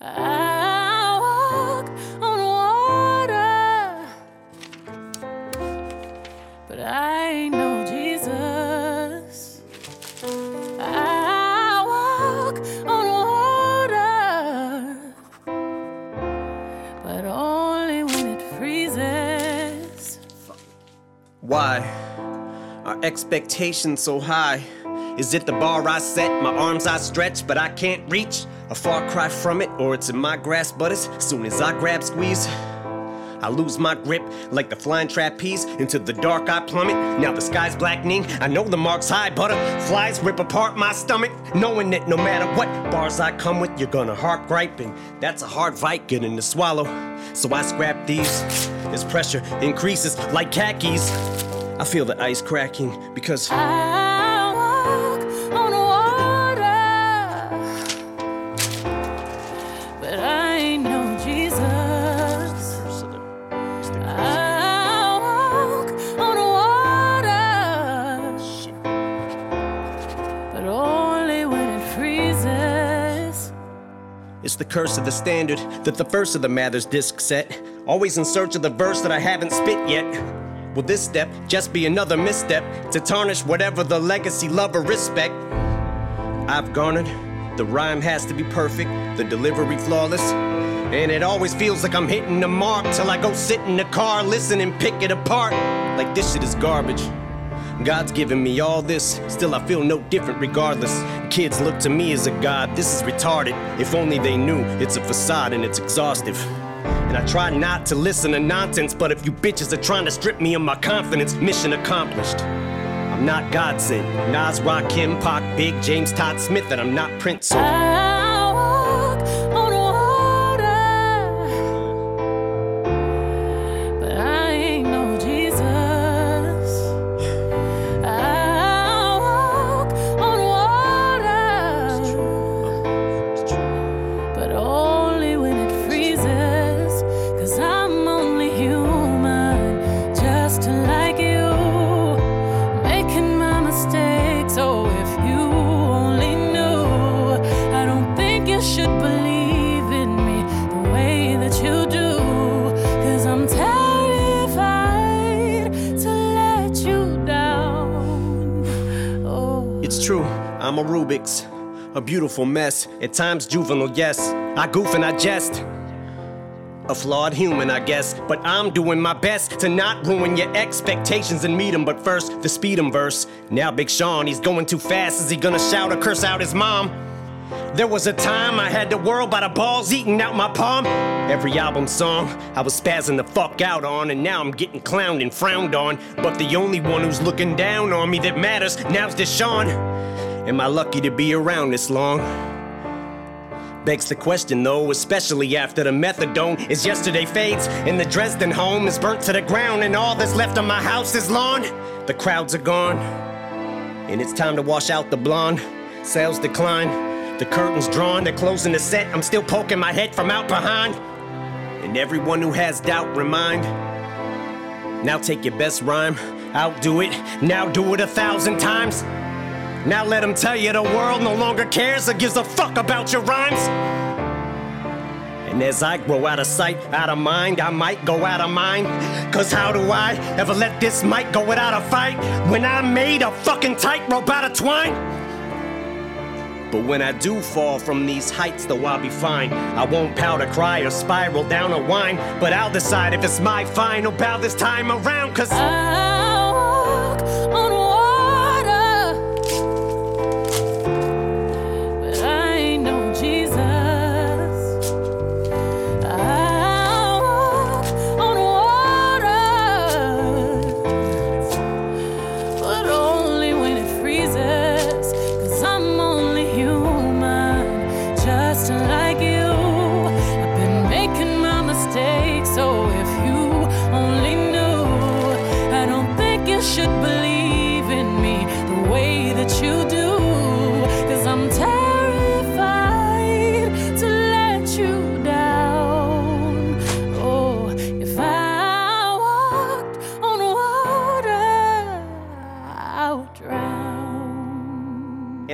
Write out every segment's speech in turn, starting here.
I walk on water, but I ain't no Jesus. I walk on water, but only when it freezes. Why are expectations so high? Is it the bar I set, my arms I stretch, but I can't reach? A far cry from it, or it's in my grasp, but as soon as I grab squeeze, I lose my grip like the flying trapeze. Into the dark I plummet. Now the sky's blackening. I know the mark's high. Butterflies rip apart my stomach. Knowing that no matter what bars I come with, you're gonna heart griping. That's a hard fight getting to swallow. So I scrap these. This pressure increases like khakis. I feel the ice cracking because I curse of the standard that the first of the Mathers disc set. Always in search of the verse that I haven't spit yet. Will this step just be another misstep to tarnish whatever the legacy, love, or respect I've garnered? The rhyme has to be perfect, the delivery flawless. And it always feels like I'm hitting the mark till I go sit in the car, listen and pick it apart. Like this shit is garbage. God's given me all this, still I feel no different regardless. Kids look to me as a god, this is retarded. If only they knew it's a facade and it's exhaustive. And I try not to listen to nonsense, but if you bitches are trying to strip me of my confidence, mission accomplished. I'm not God sent. Nas, Rakim, Pac, Big, James, Todd Smith, and I'm not Prince. So I'm a Rubik's. A beautiful mess, at times juvenile, yes. I goof and I jest. A flawed human, I guess, but I'm doing my best to not ruin your expectations and meet him. But first, the speed 'em verse. Now, Big Sean, he's going too fast. Is he gonna shout or curse out his mom? There was a time I had the world by the balls eating out my palm. Every album song I was spazzing the fuck out on, and now I'm getting clowned and frowned on. But the only one who's looking down on me that matters now's Deshaun. Am I lucky to be around this long? Begs the question though, especially after the methadone is yesterday fades and the Dresden home is burnt to the ground and all that's left of my house is lawn. The crowds are gone, and it's time to wash out the blonde. Sales decline, the curtains drawn, they're closing the set. I'm still poking my head from out behind. And everyone who has doubt, remind. Now take your best rhyme, outdo it, now do it a thousand times. Now let them tell you the world no longer cares or gives a fuck about your rhymes. And as I grow out of sight, out of mind, I might go out of mind. Cause how do I ever let this mic go without a fight when I made a fucking tightrope out of twine? But when I do fall from these heights, though I'll be fine. I won't powder cry or spiral down a whine, but I'll decide if it's my final bow this time around. Cause I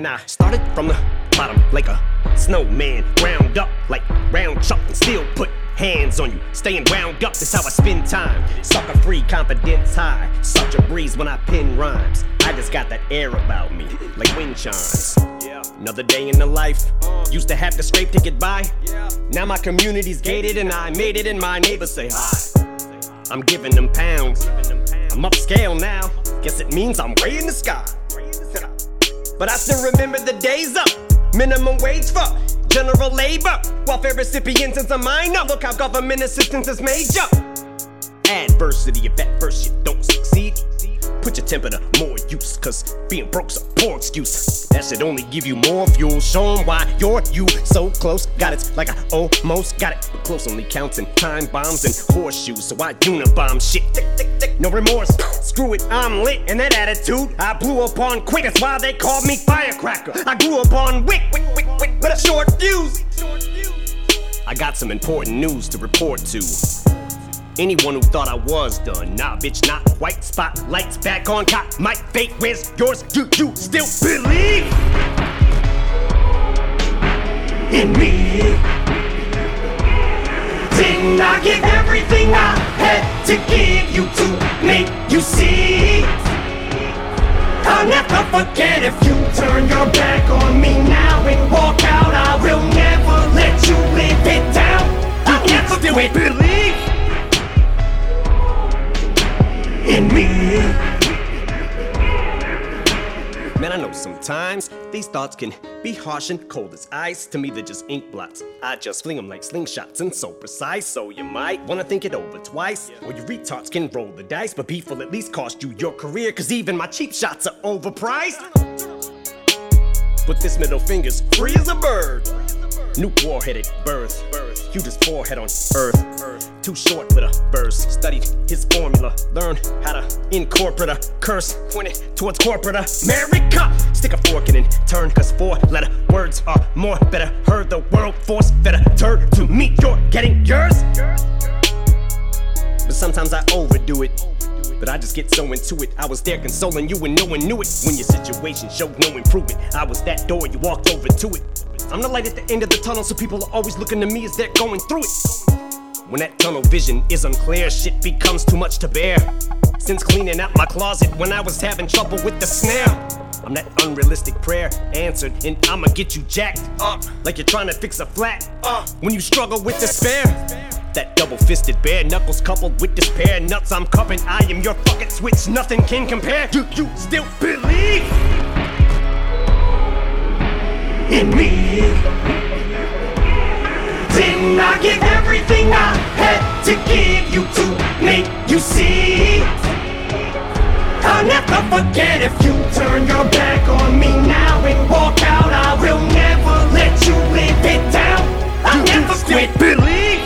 And I started from the bottom like a snowman, Round up like round chuck and still put hands on you. Staying wound up, that's how I spend time. Sucker free, confidence high. Such a breeze when I pen rhymes. I just got that air about me, like wind chimes. Another day in the life. Uh. Used to have to scrape to get by. Now my community's gated and I made it, and my neighbors say hi. I'm giving them pounds. I'm upscale now. Guess it means I'm way in the sky. But I still remember the days up. Minimum wage for general labor. Welfare recipients since a minor. Look how government assistance is major. Adversity, if at first you don't. Put your temper to more use, cause being broke's a poor excuse. That should only give you more fuel. Show 'em why you're you so close. Got it like I almost got it, but close only counts in time bombs and horseshoes. So I unibomb shit. Tick, tick, tick, no remorse. Screw it, I'm lit, and that attitude I blew up on quick. That's why they called me firecracker. I grew up on wick, wick, wick, wick, with a short fuse. I got some important news to report to. Anyone who thought I was done, nah, bitch, not quite. Spotlights back on cop. My fate, where's yours? Do you still believe in me? Didn't I give everything I had to give you to make you see? I'll never forget if you turn your back on me now and walk out. I will never let you live it down. I'll never still believe in me. Man, I know sometimes these thoughts can be harsh and cold as ice. To me, they're just ink blots. I just fling them like slingshots and so precise. So you might wanna think it over twice. Or you retards can roll the dice, but beef will at least cost you your career. Cause even my cheap shots are overpriced. But this middle finger's free as a bird. Nuke warhead at birth. Hugest forehead on earth. Too short with a burst. Studied his formula. Learn how to incorporate a curse. Point it towards corporate America. Stick a fork in and turn. Cause four letter words are more better. Heard the world force better. Turn to me. You're getting yours. But sometimes I overdo it. But I just get so into it. I was there consoling you and no one knew it. When your situation showed no improvement, I was that door you walked over to it. I'm the light at the end of the tunnel, so people are always looking to me as they're going through it. When that tunnel vision is unclear, shit becomes too much to bear. Since cleaning out my closet when I was having trouble with the snare. I'm that unrealistic prayer answered, and I'ma get you jacked up like you're trying to fix a flat. Uh, when you struggle with despair. That double fisted bare knuckles coupled with despair nuts I'm cupping. I am your fucking switch, nothing can compare. Do you still believe in me? Didn't I give everything I had to give you to make you see? I'll never forget if you turn your back on me now and walk out. I will never let you live it down. I'll never quit believe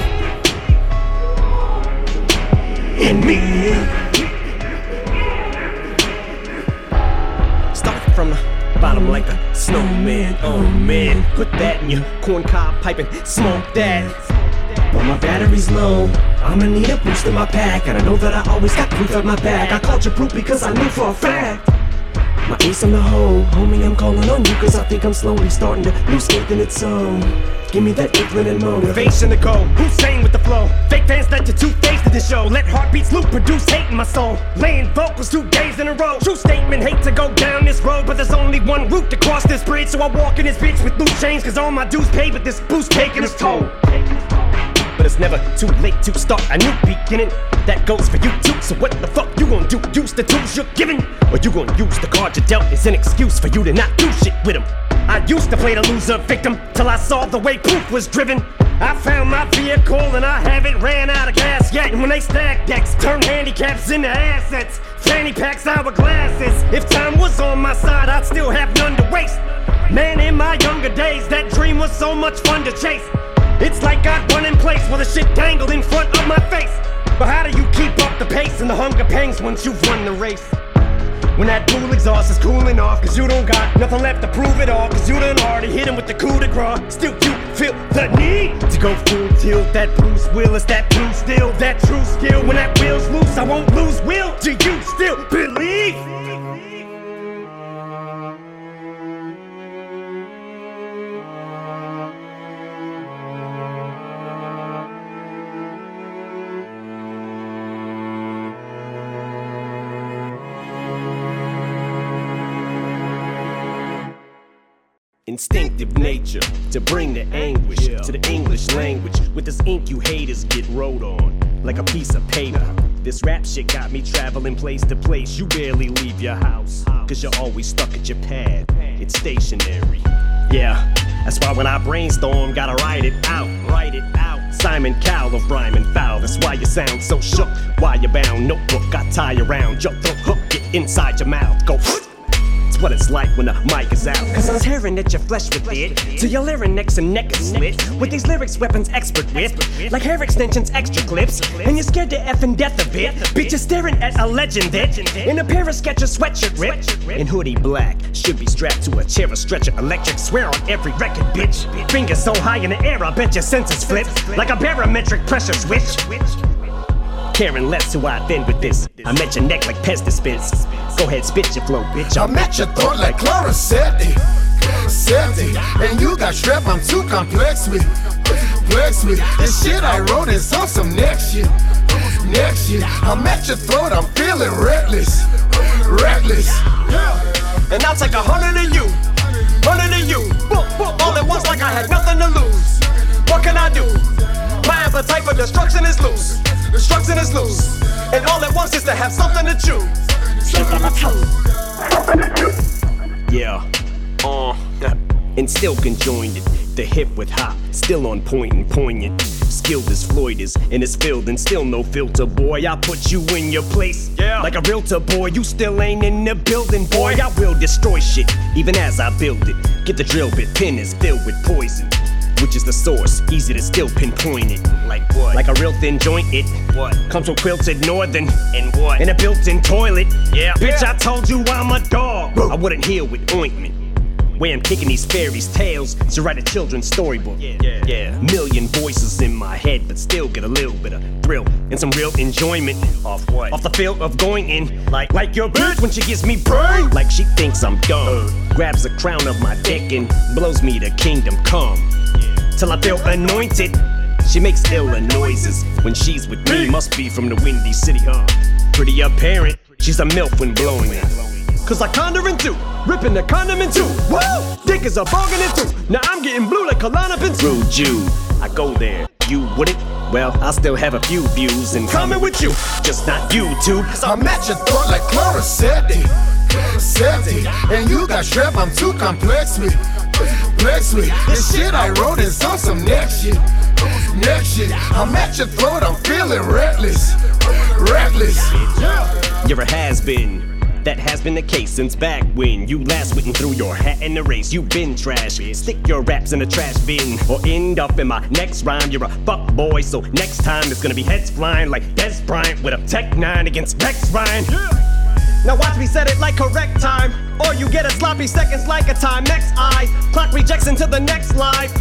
in me. Start from the bottom like a snowman. Oh man, put that in your corn cob pipe and smoke that. But my battery's low. I'ma need a boost in my pack, and I know that I always got proof at my back. I called you proof because I knew for a fact. My ace in the hole, homie, I'm calling on you cause I think I'm slowly starting to lose faith in its own. Give me that inkling and motivation to go. Hussein with the flow. Fake fans let you two-faced to the show. Let heartbeats loop, produce hate in my soul. Laying vocals two days in a row. True statement, hate to go down this road, but there's only one route to cross this bridge. So I walk in this bitch with loose chains, cause all my dues paid, but this boost taking its toll. But it's never too late to start a new beginning. That goes for you too. So what the fuck you gonna do? Use the tools you're given, or you gonna use the card you dealt as an excuse for you to not do shit with them? I used to play the loser victim till I saw the way proof was driven. I found my vehicle and I haven't ran out of gas yet. And when they stack decks, turn handicaps into assets. Fanny packs, hourglasses. If time was on my side, I'd still have none to waste. Man, in my younger days, that dream was so much fun to chase. It's like I'd run in place while the shit dangled in front of my face. But how do you keep up the pace and the hunger pangs once you've won the race? When that dual exhaust is cooling off, cause you don't got nothing left to prove it all, cause you done already hit him with the coup de grace. Still, you feel the need to go full tilt. That Bruce Willis, that blue still, that true skill. When that wheel's loose, I won't lose will. Do you still believe? Instinctive nature to bring the anguish to the English language. With this ink you haters get wrote on like a piece of paper. This rap shit got me traveling place to place. You barely leave your house, cause you're always stuck at your pad. It's stationary. Yeah, that's why when I brainstorm, gotta write it out, write it out. Simon Cowell of rhyme and foul. That's why you sound so shook. Why you bound? Notebook I tie around your throat, hook it inside your mouth. Go. It's what it's like when the mic is out. Cause I'm tearing at your flesh with it. Till your larynx and neck is slit. With these lyrics, weapons expert with. Like hair extensions, extra clips. And you're scared to effing death of it. Bitch, you're staring at a legend that. In a pair of Skechers sweatshirt ripped. In hoodie black. Should be strapped to a chair or stretcher. Electric swear on every record, bitch. Fingers so high in the air, I bet your senses flip. Like a barometric pressure switch. Caring less who I offend with this. I met your neck like pest dispense. Go ahead, spit your flow, bitch. I'm at your throat like Chloraseptic. Septic. And you got strep, I'm too complex with. Complex with. This shit I wrote is on some next shit. Next shit. I'm at your throat, I'm feeling reckless. Reckless. And I'll take a hundred of you. Hundred of you. Boop, boop, all at once like I had nothing to lose. What can I do? My appetite for destruction is loose. Destruction is loose. And all at once is to have something to chew. Yeah. Uh, and still conjoined it. The hip with hop, still on point and poignant. Skilled as Floyd is, and it's filled, and still no filter, boy. I put you in your place. Yeah. Like a realtor, boy. You still ain't in the building, boy. I will destroy shit, even as I build it. Get the drill bit, pen is filled with poison. Which is the source, easy to still pinpoint it. Like what? Like a real thin joint, it. What? Comes from quilted northern. And what? In a built in toilet. Yeah. Bitch, I told you I'm a dog. I wouldn't heal with ointment. Way I'm kicking these fairies' tales to write a children's storybook. Yeah, yeah, yeah. Million voices in my head, but still get a little bit of thrill and some real enjoyment. Off what? Off the feel of going in, like like your bitch when she gives me brain. Like she thinks I'm dumb. Grabs the crown of my dick and blows me to kingdom come. Till I feel anointed. She makes iller noises when she's with me. Must be from the windy city, huh? Pretty apparent. She's a milf when blowing it. Cause I condor in two, ripping the condom in two. Whoa! Dick is a bargain in two. Now I'm getting blue like Klonopin. Rude Jew, I go there. You wouldn't? Well, I still have a few views in common with you. Just not you, YouTube. I'm at your throat like Chloraseptic. Septic. And you got strep, I'm too complex with. Complex with. This shit I wrote is on some next shit. Next shit. I'm at your throat, I'm feeling reckless. Reckless. You're a has been. That has been the case since back when you last went and threw your hat in the race. You've been trash. Stick your raps in the trash bin or end up in my next rhyme. You're a fuck boy, so next time it's gonna be heads flying like Dez Bryant with a Tec 9 against Rex Ryan. Now watch me set it like correct time, or you get a sloppy seconds like a time. Next eye, clock rejects into the next life.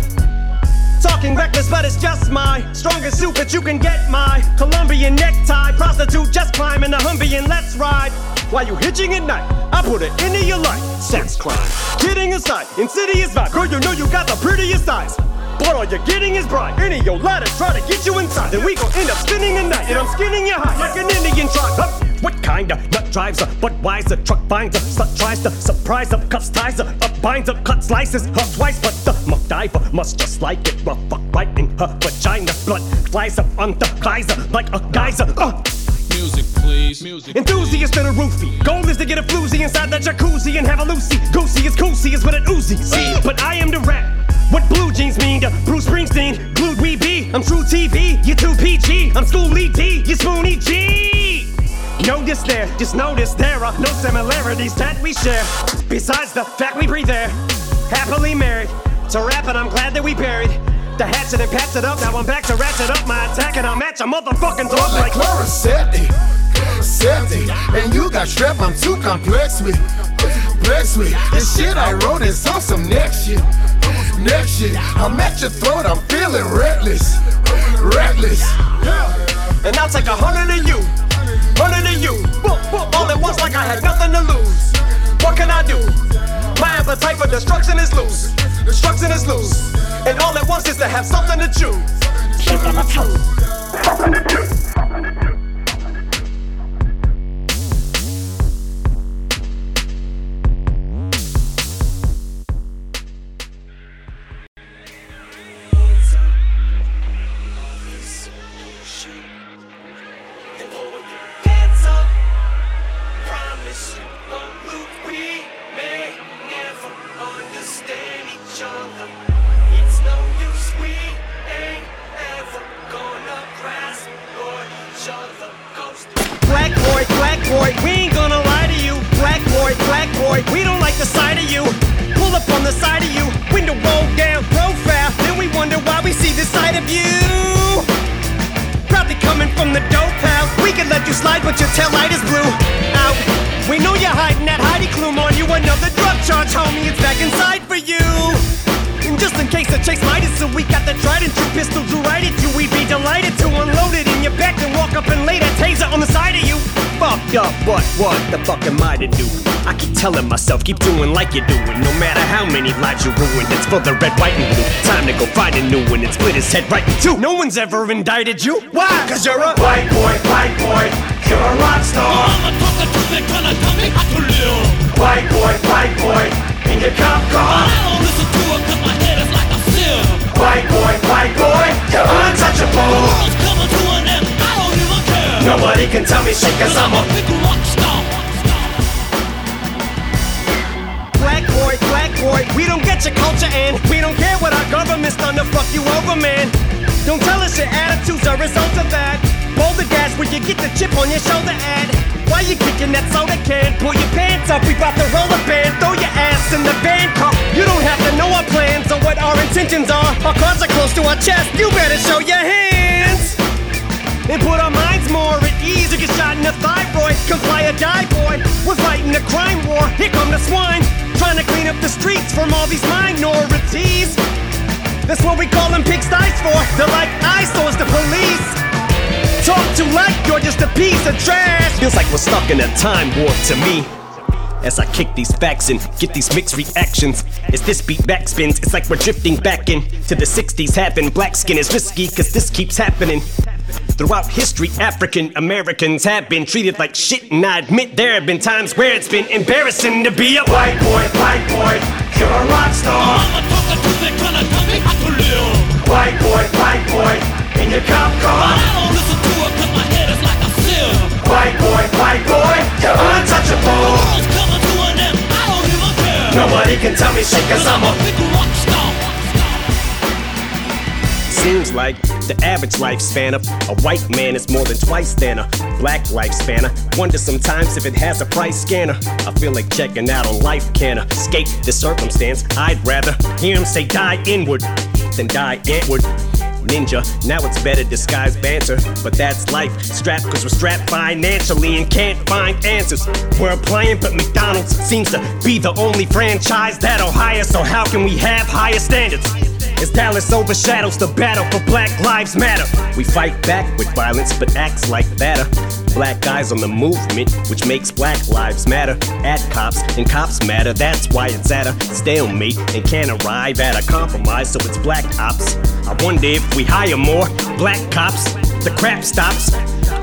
Talking reckless, but it's just my strongest suit that you can get my Colombian necktie. Prostitute just climbing the Humvee and let's ride. While you hitching at night, I put it into your life. Sex crime. Kidding aside, insidious vibe. Girl, you know you got the prettiest eyes. But all you're getting is bright. Any your ladders try to get you inside. Then we gon' end up spinning the night. And I'm skinning your high like an Indian tribe. Huh? What kind of nut drives a Budweiser truck finds a slut tries to surprise up, cuts ties her up, binds up, cut slices her twice, but the MacGyver must just like it rough, fuck right in her vagina, blood flies up on the geyser like a geyser. Uh. Music, please. Music. Enthusiast in a roofie. Goal is to get a floozy inside that jacuzzi and have a Lucy. Goosey is coosey is what it oozy. See, but I am the rap. What blue jeans mean to Bruce Springsteen? Glued we be. I'm true TV. You too PG. I'm Schoolly D. You Spoonie Gee. Notice there, just notice there are no similarities that we share. Besides the fact we breathe air, happily married. To rap it, I'm glad that we buried. The hatchet and patched it up. Now I'm back to ratchet up my attack and I'll match a motherfucking dog like. Chloraseptic. Septic. And you got strep, I'm too complex with. Complex with. This shit I wrote is on some next shit. Next shit. I'm at your throat, I'm feeling reckless. Reckless. And I'll take a hundred of you, hundred of you, all at once like I had nothing to lose. What can I do? My appetite for destruction is loose. Destruction is loose. And all at once is to have something to chew. boy, split right two. No one's ever indicted you. Why? Cause you're a white boy, white boy. You're a rock star. I'm talking to me, trying to tell me how to live. White boy, white boy. In your cop car. I don't listen to it cause my head is like a sieve. White boy, white boy. You're The untouchable. world's coming to an end, I don't even care. Nobody can tell me shit cause I'm a big rock star. Black boy, black boy, we don't your culture and we don't care what our government's done to fuck you over, man. Don't tell us your attitude's are a result of that. Boulder dash where you get the chip on your shoulder ad. Why you kicking that soda can? Pull your pants up, we bout to roll a band. Throw your ass in the band car. You don't have to know our plans or what our intentions are. Our cards are close to our chest, you better show your hands. And put our minds more at ease. You get shot in the thyroid, comply or die, boy. We're fighting a crime war. Here come the swine, trying to clean up the streets from all these minorities. That's what we call them pigsties for. They're like eyesores to police. Talk to like you're just a piece of trash. Feels like we're stuck in a time warp to me. As I kick these facts and get these mixed reactions. As this beat backspins, it's like we're drifting back in to the 60s. Having black skin is risky, cause this keeps happening. Throughout history, African Americans have been treated like shit, and I admit there have been times where it's been embarrassing to be a white boy, white boy. You're a rock star. I'm talking to me, trying to tell me how to. White boy, white boy. In your cop car. I don't listen to it cause my head is like a sieve. White boy, white boy. You're untouchable. world's coming to an end, I don't even care. Nobody can tell me shit, cause I'm a big rock star. Seems like the average lifespan of a white man is more than twice than a black lifespan. I wonder sometimes if it has a price scanner. I feel like checking out on life can escape the circumstance. I'd rather hear him say die inward than die antward. Ninja, now it's better disguised banter, but that's life. Strapped cause we're strapped financially and can't find answers. We're applying, but McDonald's seems to be the only franchise that'll hire, so how can we have higher standards? As Dallas overshadows the battle for Black Lives Matter. We fight back with violence, but acts like batter. Black guys on the movement, which makes Black Lives Matter. At cops, and cops matter, that's why it's at a stalemate and can't arrive at a compromise, so it's black ops. I wonder if we hire more black cops, the crap stops.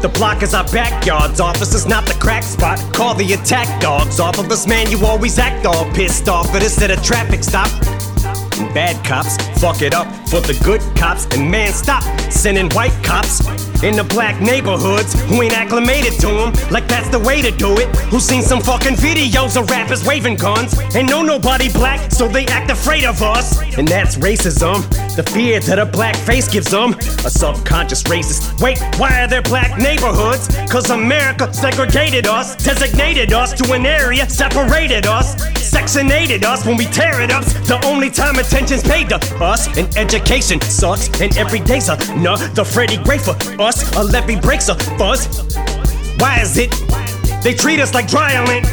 The block is our backyards, Office officers, not the crack spot. Call the attack dogs off of us, man. You always act all pissed off at us at a traffic stop. Bad cops fuck it up for the good cops. And man, stop sending white cops into black neighborhoods who ain't acclimated to them like that's the way to do it. Who seen some fucking videos of rappers waving guns and know nobody black, so they act afraid of us. And that's racism. The fear that a black face gives them. A subconscious racist. Wait, why are there black neighborhoods? Cause America segregated us, designated us to an area, separated us, sectionated us when we tear it up. The only time attention's paid to us, and education sucks, and every day's a nah, the Freddie Gray for us. A levee breaks a fuzz. Why is it they treat us like dry lint?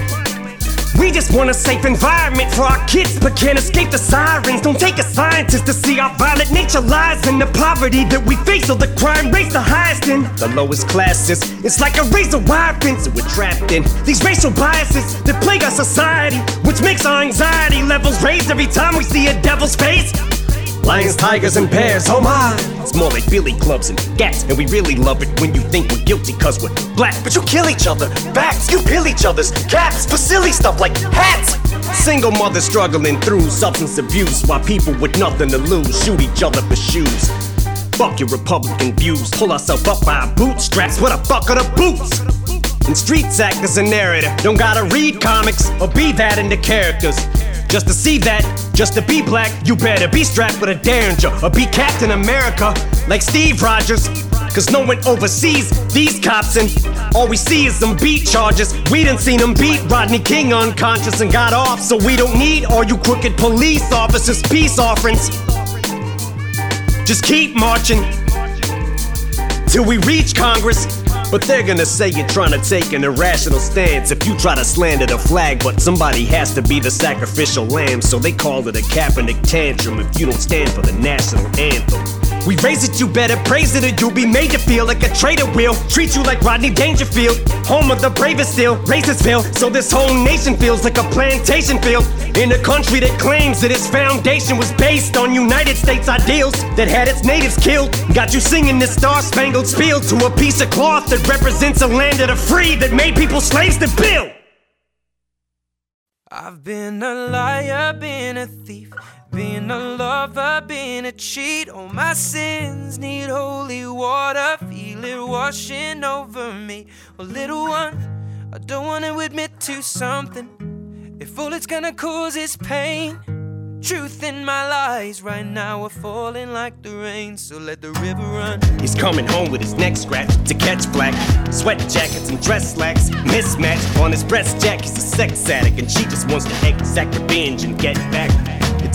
We just want a safe environment for our kids, but can't escape the sirens. Don't take a scientist to see our violent nature lies in the poverty that we face, so the crime rates the highest in the lowest classes. It's like a razor wire fence that we're trapped in. These racial biases that plague our society, which makes our anxiety levels raise every time we see a devil's face. Lions, tigers, and bears, oh my! It's more like billy clubs and gats, and we really love it when you think we're guilty cause we're black. But you kill each other, facts, you peel each other's caps for silly stuff like hats! Single mothers struggling through substance abuse while people with nothing to lose shoot each other for shoes. Fuck your Republican views, pull ourselves up by our bootstraps, what the fuck are the boots? And streets act as a narrator. Don't gotta read comics or be that into characters. Just to see that, just to be black, you better be strapped with a derringer or be Captain America like Steve Rogers. Cause no one oversees these cops, and all we see is them beat charges. We done seen them beat Rodney King unconscious and got off. So we don't need all you crooked police officers' peace offerings. Just keep marching till we reach Congress. But they're gonna say you're trying to take an irrational stance if you try to slander the flag. But somebody has to be the sacrificial lamb, so they call it a Kaepernick tantrum if you don't stand for the national anthem. We raise it, you better praise it, or you'll be made to feel like a traitor will. Treat you like Rodney Dangerfield, home of the bravest still, Racistville. So this whole nation feels like a plantation field in a country that claims that its foundation was based on United States ideals that had its natives killed. Got you singing this star spangled spiel to a piece of cloth that represents a land of the free that made people slaves to build. I've been a liar, been a thief, been a lover, been a cheat. All my sins need holy water, feel it washing over me. Well, little one, I don't want to admit to something. If all it's gonna cause is pain, truth in my lies right now are falling like the rain. So let the river run. He's coming home with his neck scratched to catch black. Sweat jackets and dress slacks. Mismatch on his breast jack. He's a sex addict and she just wants to exact revenge and get back.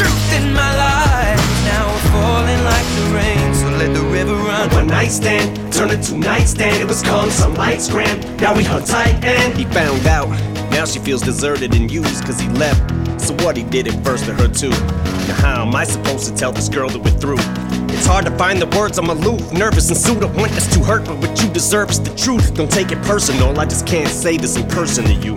truth in my life now we're falling like the rain. So let the river run. One night stand, turned into nightstand. It was calm, some lights grand. Now we hung tight and he found out. Now she feels deserted and used cause he left. So what he did it first to her too. Now how am I supposed to tell this girl that we're through? It's hard to find the words, I'm aloof, nervous and sued. I want this to hurt, but what you deserve is the truth. Don't take it personal, I just can't say this in person to you.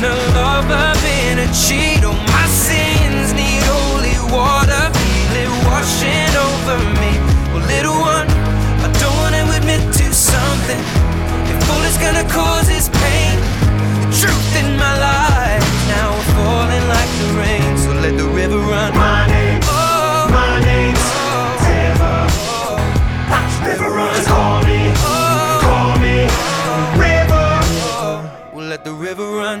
been a lover, been a cheat. All my sins need holy water, feel it washing over me. Well, little one, I don't wanna admit to something. If all it's gonna cause is pain, the truth in my life now we're falling like the rain. So let the river run. My name's, Oh, my name's oh, River. oh, River runs, call me, oh, call me, River. oh. Well, let the river run.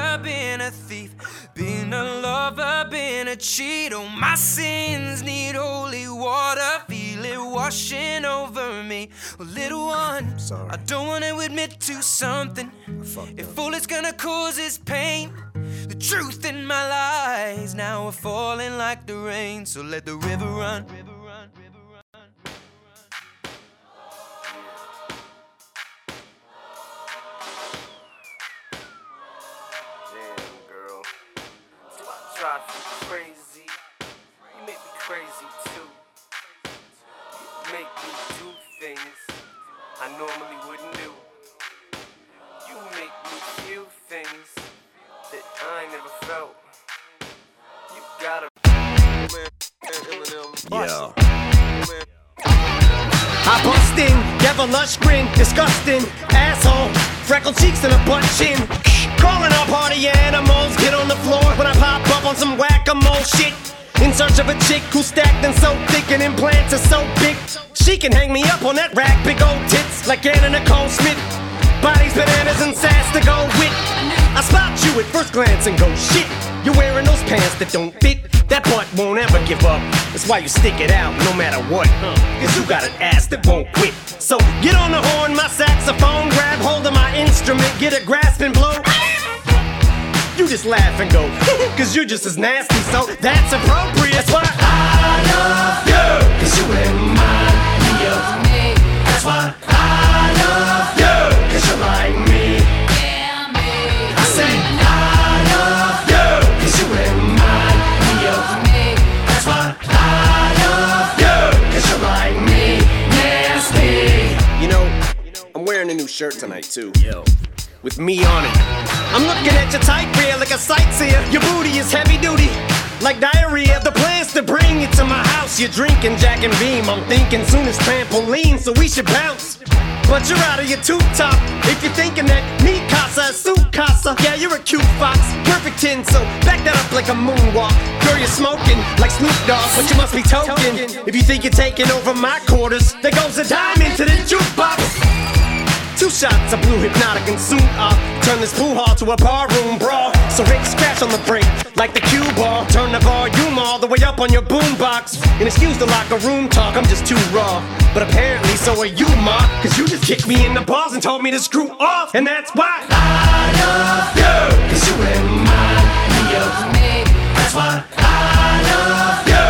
Lover, been a cheat. Oh, my sins need holy water, feel it washing over me. Oh, little one, Sorry. I don't wanna admit to something. If all it's gonna cause is pain, the truth in my lies now are falling like the rain. So let the river run. Asshole, freckled cheeks and a butt chin. Calling all party animals, get on the floor when I pop up on some whack-a-mole shit. In search of a chick who's stacked and so thick and implants are so big. She can hang me up on that rack, big old tits like Anna Nicole Smith. Bodies, bananas, and sass to go with. I spot you at first glance and go, shit, you're wearing those pants that don't fit. That butt won't ever give up. That's why you stick it out no matter what. Cause you got an ass that won't quit. So get on the horn, my saxophone, grab hold of my instrument, get a grasp and blow. You just laugh and go, cause you're just as nasty, so that's appropriate. That's why I love you, cause you remind me of me. That's why I love you, cause you're like me. Shirt tonight too. Yo. With me on it. I'm looking at your tight rear like a sightseer. Your booty is heavy duty, like diarrhea. The plan's to bring it to my house. You're drinking Jack and Beam. I'm thinking soon as trampoline, so we should bounce. But you're out of your tube top. If you're thinking that me casa is su casa, yeah, you're a cute fox. Perfect 10, so back that up like a moonwalk. Girl, you're smoking like Snoop Dogg, but you must be token. If you think you're taking over my quarters, there goes a dime into the jukebox. Two shots of blue Hpnotiq and soon I'll uh, turn this pool hall to a bar room brawl. So Rick scratch on the break like the cue ball. Turn the volume all the way up on your boombox. And excuse the locker room talk, I'm just too raw. But apparently so are you, Ma. Cause you just kicked me in the balls and told me to screw off. And that's why I love you. Cause you remind me of me. That's why I love you.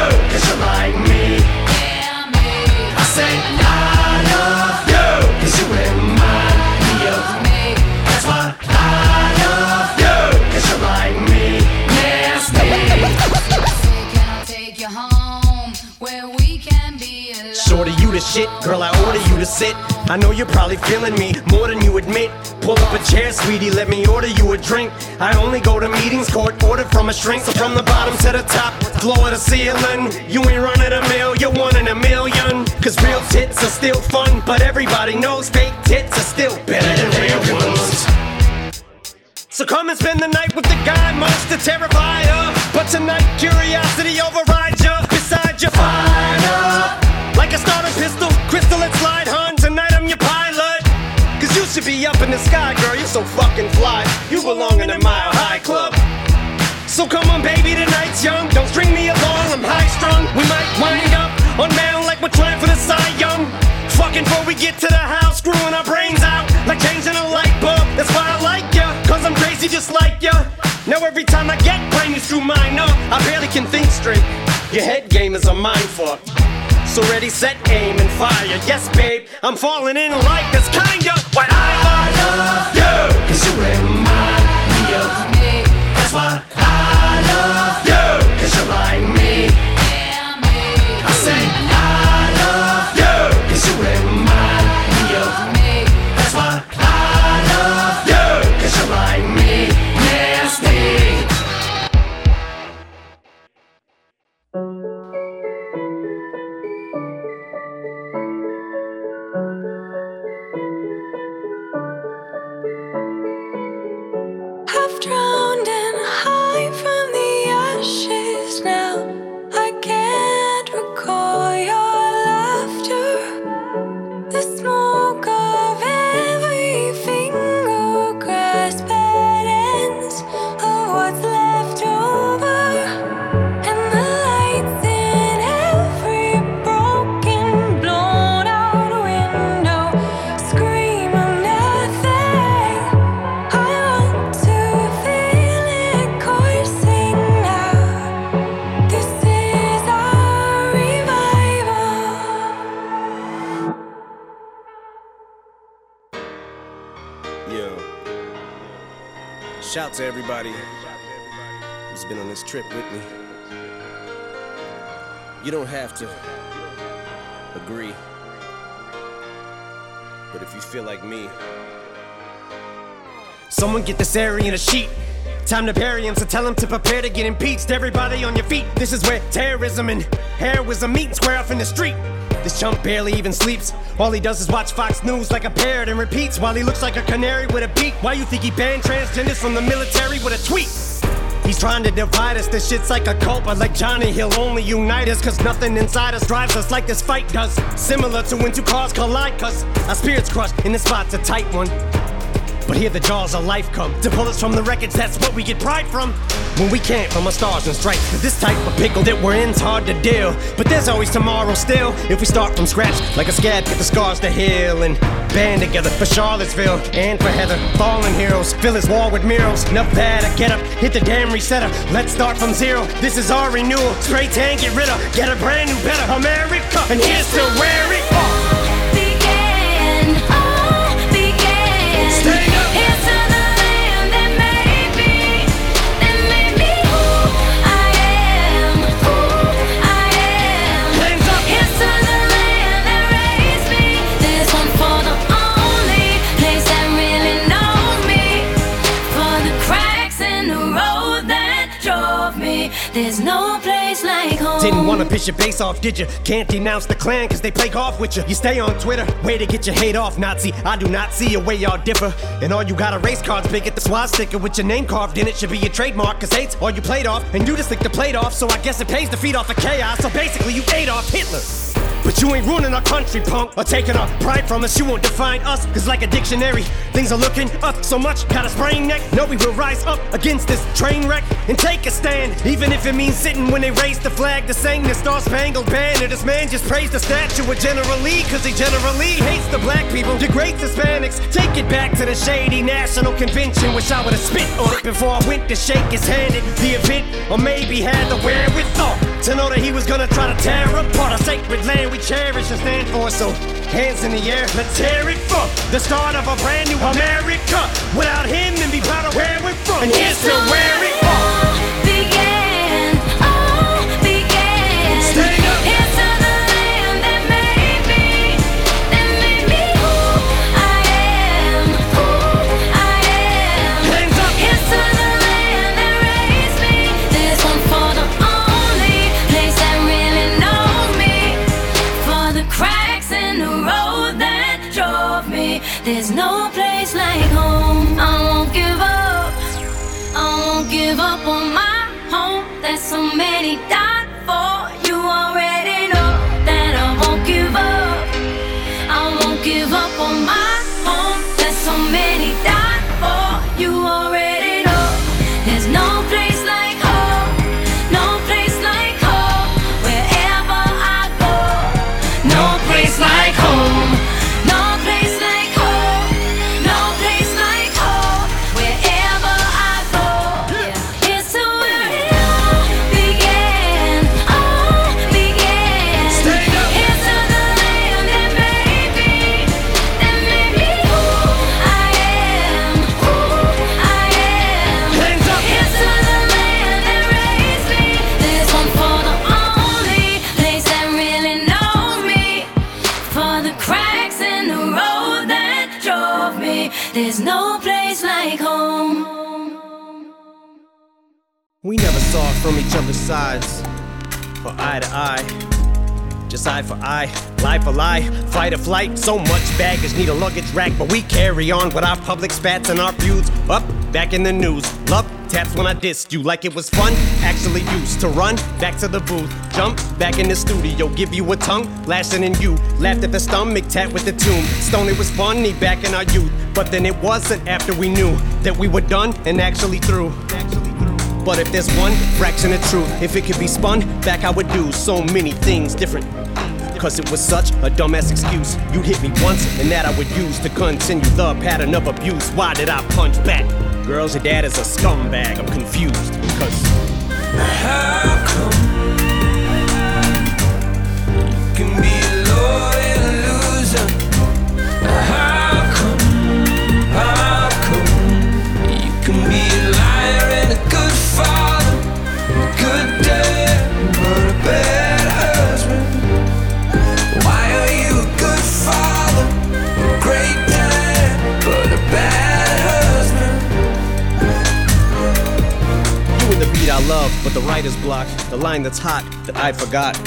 Shorty, you the shit, girl. I order you to sit. I know you're probably feeling me more than you admit. Pull up a chair, sweetie, let me order you a drink. I only go to meetings, court ordered from a shrink. So from the bottom to the top, floor to ceiling. You ain't running a mill, you're one in a million. Cause real tits are still fun, but everybody knows fake tits are still better than real ones. So come and spend the night with the guy most to terrify ya. But tonight, curiosity overrides you, should be up in the sky, girl. You're so fucking fly. You belong in the Mile High Club. So come on, baby, tonight's young. Don't string me along, I'm high strung. We might wind up on mound like we're trying for the Cy Young. Fucking before we get to the house, screwing our brains out like changing a light bulb. That's why I like ya, cause I'm crazy just like ya. Now every time I get brain, you screw mine up. I barely can think straight. Your head game is a mind fuck. So ready, set, aim, and fire. Yes, babe, I'm falling in like this kinda what I love you. Cause you remind me of me. That's why I love you. Cause you're like me. Feel like me, someone get this area in a sheet. Time to bury him, so tell him to prepare to get impeached. Everybody on your feet. This is where terrorism and heroism meet square off in the street. This chump barely even sleeps. All he does is watch Fox News like a parrot and repeats while he looks like a canary with a beak. Why you think he banned transgenders from the military with a tweet? He's trying to divide us, this shit's like a cult, but like Johnny, he'll only unite us, cause nothing inside us drives us like this fight does. Similar to when two cars collide, cause our spirits crushed, and this spot's a tight one. But here the jaws of life come to pull us from the wreckage. That's what we get pride from. When we can't from our stars and stripes. But this type of pickle that we're in's hard to deal. But there's always tomorrow still. If we start from scratch, like a scab, get the scars to heal and band together for Charlottesville and for Heather. Fallen heroes, fill his wall with murals. Nevada, get up, hit the damn resetter. Let's start from zero. This is our renewal. Spray tan, get rid of, get a brand new better America. And here's to where it Didn't wanna piss your face off, did you? Can't denounce the Klan cause they play golf with you. You stay on Twitter, way to get your hate off, Nazi. I do not see a way y'all differ. And all you got are race cards, big at the swastika with your name carved in it should be your trademark. Cause hate's all you played off, and you just lick the plate off. So I guess it pays to feed off the chaos. So basically, you ate off Hitler. But you ain't ruining our country, punk, or taking our pride from us. You won't define us, cause like a dictionary, things are looking up so much. Got a sprained neck. No, we will rise up against this train wreck and take a stand. Even if it means sitting when they raise the flag to sing the Star Spangled Banner. This man just praised the statue of General Lee, cause he generally hates the black people, degrades Hispanics. Take it back to the shady national convention. Wish I would've spit on it before I went to shake his hand at the event, or maybe had the wherewithal to know that he was gonna try to tear apart a sacred land we cherish and stand for. So, hands in the air, let's tear it from the start of a brand new America. Without him, and be proud of where we're from. And here's to where it saw from each other's sides, or eye to eye. Just eye for eye, lie for lie, fight or flight. So much baggage, need a luggage rack, but we carry on with our public spats and our feuds. Up, back in the news. Love taps when I dissed you like it was fun. Actually used to run back to the booth, jump back in the studio, give you a tongue, lashing in you. Laughed at the stomach tap with the tune. Stone, it was funny back in our youth, but then it wasn't after we knew that we were done and actually through. But if there's one fraction of truth, if it could be spun back, I would do so many things different. Cause it was such a dumbass excuse. You'd hit me once, and that I would use to continue the pattern of abuse. Why did I punch back? Girls, your dad is a scumbag. I'm confused. Cause How come you can be the writer's block, the line that's hot that I forgot.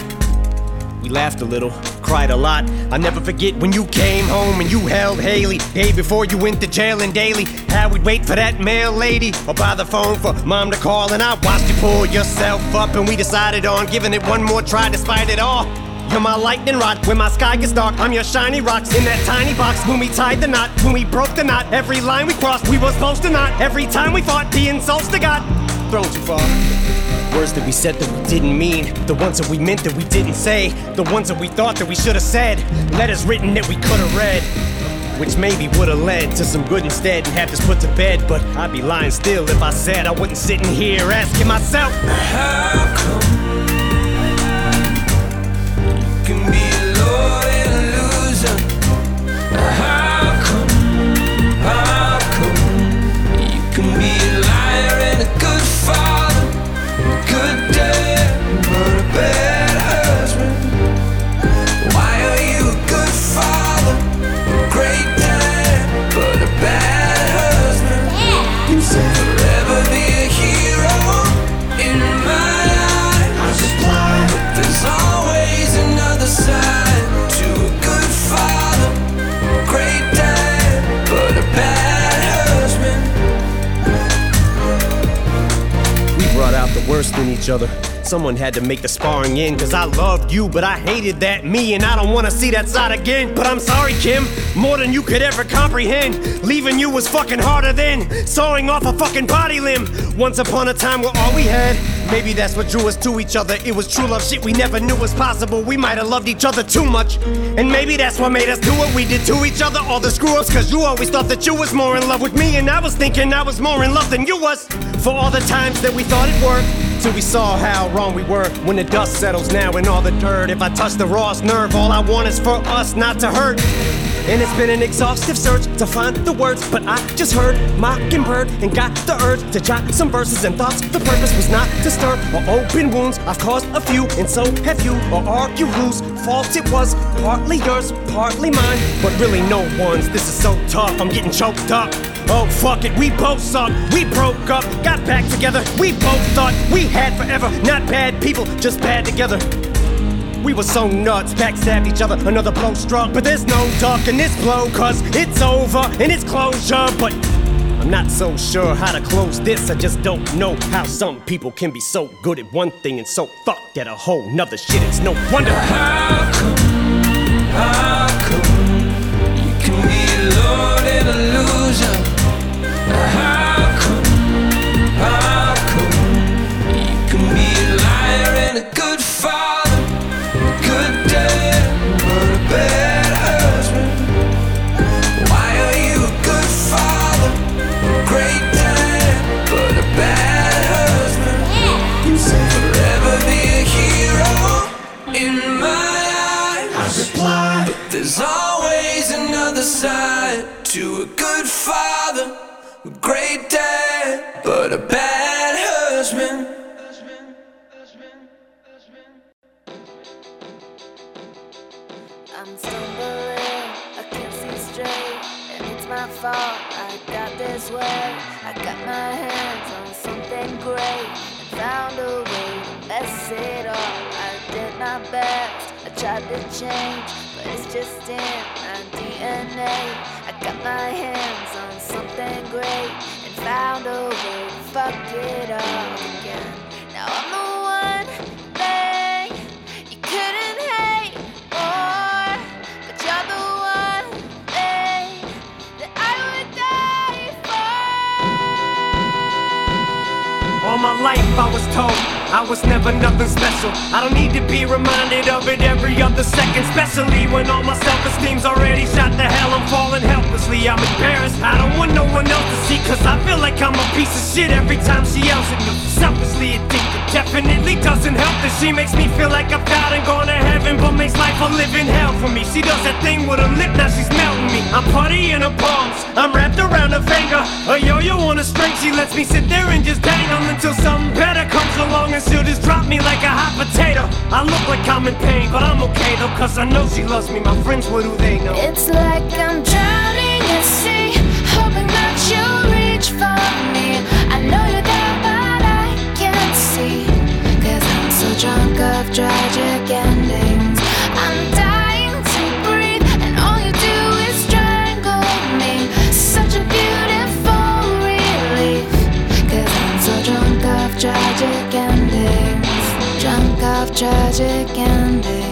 We laughed a little, cried a lot. I never forget when you came home and you held Hailie. Hey, before you went to jail and daily, how we'd wait for that mail lady or by the phone for mom to call. And I watched you pull yourself up, and we decided on giving it one more try despite it all. You're my lightning rod when my sky gets dark. I'm your shiny rocks in that tiny box. When we tied the knot, when we broke the knot, every line we crossed, we were supposed to not. Every time we fought, the insults to God. Thrown too far. Words that we said that we didn't mean, the ones that we meant that we didn't say, the ones that we thought that we should have said, letters written that we could have read. Which maybe would have led to some good instead and have this put to bed. But I'd be lying still if I said I wasn't sitting here asking myself, How come you can be each other. Someone had to make the sparring end, cause I loved you, but I hated that me, and I don't wanna see that side again. But I'm sorry, Kim, more than you could ever comprehend. Leaving you was fucking harder than sawing off a fucking body limb. Once upon a time, we're all we had. Maybe that's what drew us to each other. It was true love shit we never knew was possible. We might have loved each other too much. And maybe that's what made us do what we did to each other. All the screw ups, cause you always thought that you was more in love with me. And I was thinking I was more in love than you was. For all the times that we thought it worked. Till we saw how wrong we were when the dust settles now in all the dirt. If I touch the rawest nerve, all I want is for us not to hurt. And it's been an exhaustive search to find the words, but I just heard Mockingbird and got the urge to jot some verses and thoughts. The purpose was not to stir or open wounds. I've caused a few, and so have you. Or argue whose fault it was. Partly yours, partly mine, but really no one's. This is so tough, I'm getting choked up. Oh fuck it, we both suck. We broke up, got back together. We both thought we had forever. Not bad people, just bad together. We were so nuts, backstabbed each other, another blow struck. But there's no ducking this blow, cause it's over and it's closure. But I'm not so sure how to close this. I just don't know how some people can be so good at one thing and so fucked at a whole nother shit. It's no wonder. How come, how come you can be a lord and a loser? There's always another side to a good father, great dad, but a bad husband. I'm stumbling, I can't see straight, and it's my fault. I got this way. I got my hands on something great and found a way to mess it up. I did my best, I tried to change, but it's just in my DNA. Got my hands on something great and found a way to fuck it up again. Now I'm the one thing you couldn't hate more, but you're the one thing that I would die for. All my life I was told I was never nothing special. I don't need to be reminded of it every other second, especially when all my self-esteem's already shot to hell. I'm falling helplessly, I'm embarrassed. I don't want no one else to cause I feel like I'm a piece of shit every time she yells at me. Selfishly addicted, definitely doesn't help that she makes me feel like I've died and gone to heaven, but makes life a living hell for me. She does that thing with her lip, now she's melting me. I'm putty in her palms, I'm wrapped around her finger. A yo-yo on a string, she lets me sit there and just dangle until something better comes along and she'll just drop me like a hot potato. I look like I'm in pain, but I'm okay though, cause I know she loves me. My friends, what do they know? It's like I'm drowning for me. I know you're there, but I can't see. Cause I'm so drunk of tragic endings. I'm dying to breathe, and all you do is strangle me. Such a beautiful relief. Cause I'm so drunk of tragic endings. Drunk of tragic endings.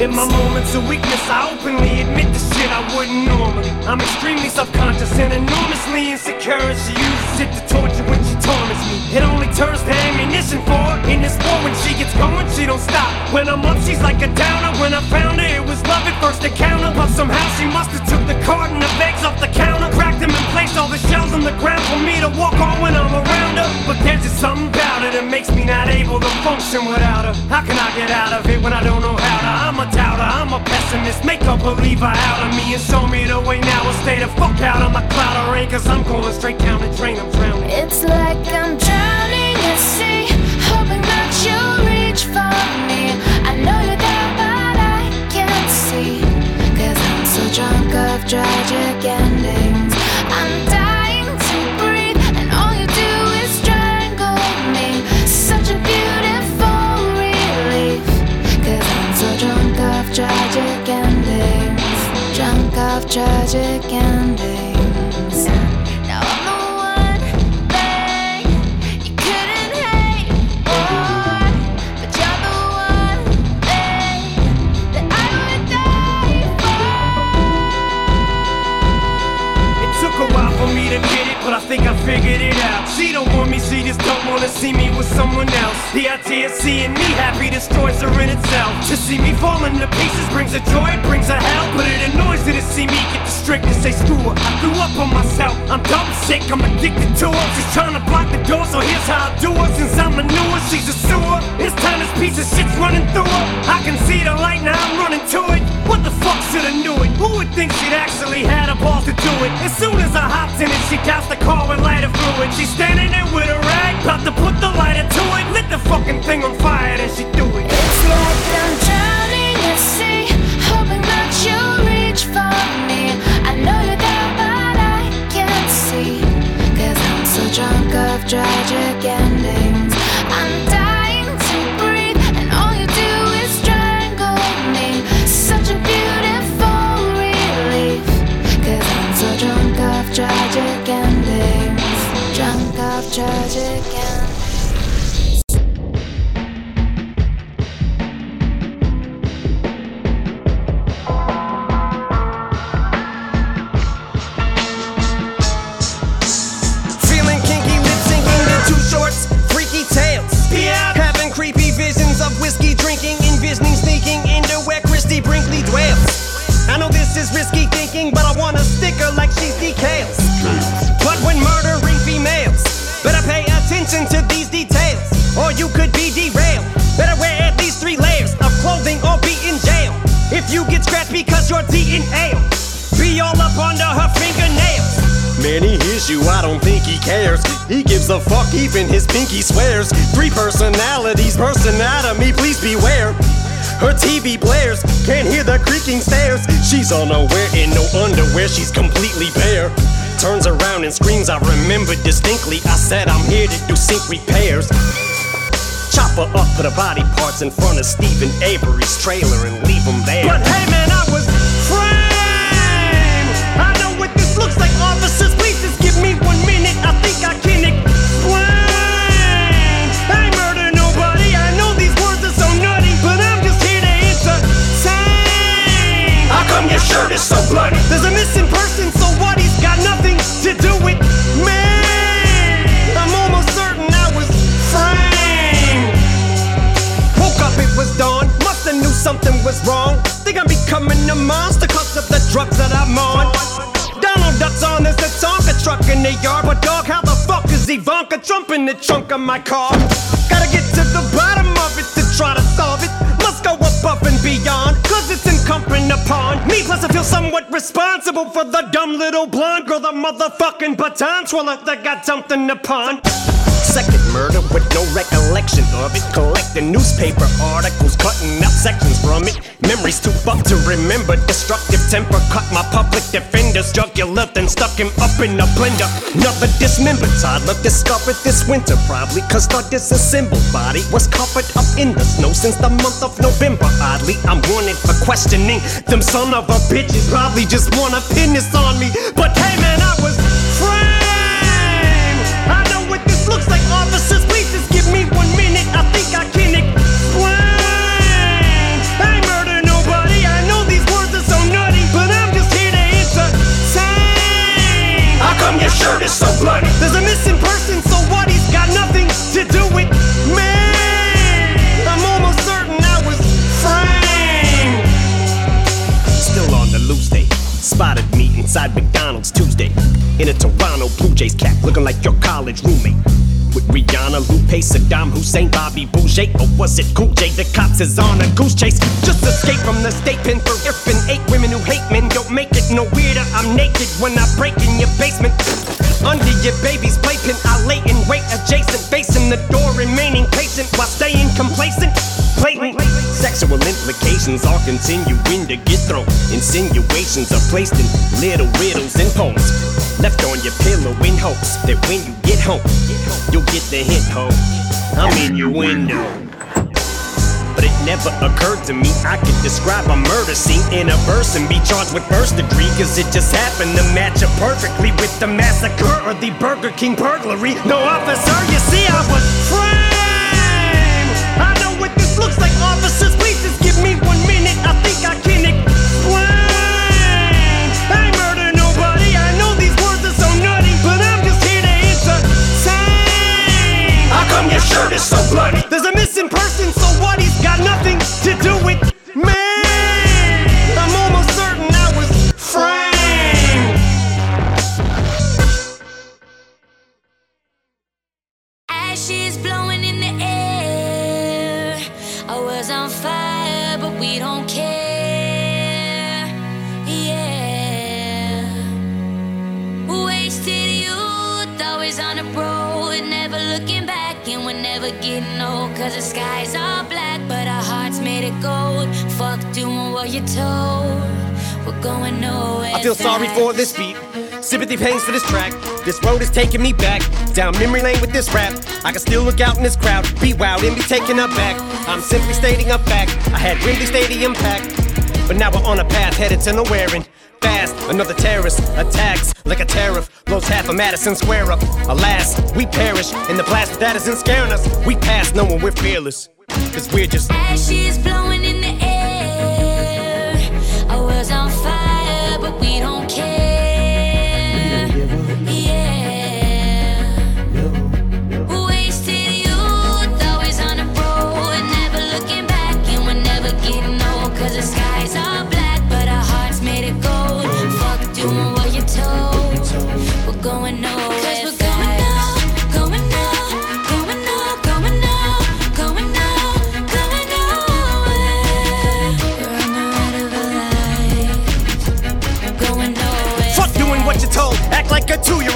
In my moments of weakness, I openly admit the shit I wouldn't normally. I'm extremely self-conscious and enormously insecure, and she uses it to torture when she torments me. It only turns to ammunition for her. In this war, when she gets going, she don't stop. When I'm up, she's like a downer. When I found her, it was love at first encounter, but somehow she must have took the carton of eggs off the counter, them and placed all the shells on the ground for me to walk on when I'm around her. But there's just something about her that makes me not able to function without her. How can I get out of it when I don't know how to? I'm a doubter, I'm a pessimist. Make a believer out of me and show me the way now. I'll stay the fuck out of my cloud of rain, cause I'm going straight down the drain. I'm drowning. It's like I'm drowning at sea, hoping that you'll reach for me. I know you're drunk of tragic endings. I'm dying to breathe, and all you do is strangle me. Such a beautiful relief. Cause I'm so drunk of tragic endings. Drunk of tragic endings. Just don't wanna see me with someone else. The idea of seeing me happy destroys her in itself. To see me falling to pieces brings a joy, it brings a hell. But it annoys her to see me get the strength to say screw her. I threw up on myself, I'm dumb sick, I'm addicted to her. She's trying to block the door, so here's how I do her. Since I'm a newer, she's a sewer. This time this piece of shit's running through her. I can see the light, now I'm running to it. Should I knew it? Who would think she'd actually had a balls to do it? As soon as I hopped in it, she doused the car with lighter fluid. She's standing there with a rag, about to put the lighter to it. Lit the fucking thing on fire, then she threw it. It's like I'm drowning at sea, hoping that you'll reach for me. I know you're there, but I can't see. Cause I'm so drunk of tragic endings. I'm dying tragic endings. Feeling kinky, lip syncing to Too Short's, freaky tales. Yeah. Having creepy visions of whiskey drinking, envisioning sneaking into where Christie Brinkley dwells. I know this is risky thinking, but I want a sticker like she's decals. Man, he hears you, I don't think he cares. He gives a fuck, even his pinky swears. Three personalities, burst anatomy, please beware. Her TV blares, can't hear the creaking stairs. She's unaware in no underwear, she's completely bare. Turns around and screams, I remember distinctly. I said, I'm here to do sink repairs. Chop her up, put her body parts in front of Steven Avery's trailer and leave him there. But hey, man, I so bloody? There's a missing person, so what? He's got nothing to do with me. I'm almost certain I was framed. Woke up, it was dawn. Musta knew something was wrong. Think I'm becoming a monster cause of the drugs that I'm on. Donald Duck's on, there's a Tonka truck in the yard. But dog, how the fuck is Ivanka Trump in the trunk of my car? Gotta get to the bottom of it to try to solve it. Above and beyond, cause it's incumbent upon me. Plus, I feel somewhat responsible for the dumb little blonde girl, the motherfucking baton twirler that got something upon. Second murder with no recollection of it. Collecting newspaper articles, cutting out sections from it. Memories too fucked to remember. Destructive temper cut my public defender's jugular, then stuck him up in a blender. Another dismembered toddler discovered this winter, probably cause the disassembled body was covered up in the snow since the month of November. Oddly, I'm wanted for questioning. Them son of a bitches probably just wanna pin on me. But hey man, I was shirt is so bloody? There's a missing person, so what? He's got nothing to do with me. I'm almost certain I was framed. Still on the loose day. Spotted me inside McDonald's Tuesday. In a Toronto Blue Jays cap, looking like your college roommate. With Rihanna, Lupe, Saddam Hussein, Bobby Boucher, or was it Cool J? The cops is on a goose chase. Just escape from the state pen for ifing eight women who hate men. Don't make it no weirder. I'm naked when I break in your basement. Under your baby's playpen, I lay in wait adjacent, facing the door, remaining patient while staying complacent. Blatant sexual implications are continuing to get thrown. Insinuations are placed in little riddles and poems. Left on your pillow in hopes that when you get home, you'll get the hint, ho. I'm in your window. But it never occurred to me I could describe a murder scene in a verse and be charged with first degree. Cause it just happened to match up perfectly with the massacre or the Burger King burglary. No officer, you see, I was framed. I know what this looks like, There's a missing person, so what? He's got nothing to do with we're getting old. Cause the skies are black, but our hearts made it gold. Fuck doing what you're told. We're going nowhere. I feel sorry for this beat. Sympathy pains for this track. This road is taking me back down memory lane with this rap. I can still look out in this crowd, be wild and be taken aback. I'm simply stating a fact. I had Wembley Stadium packed, but now we're on a path headed to nowhere and fast. Another terrorist attacks like a tariff, blows half of Madison Square up. Alas, we perish in the blast that isn't scaring us. We pass knowing we're fearless, cause we're just. Ashes blowing in the air. I was on fire, but we don't care. Wasted youth,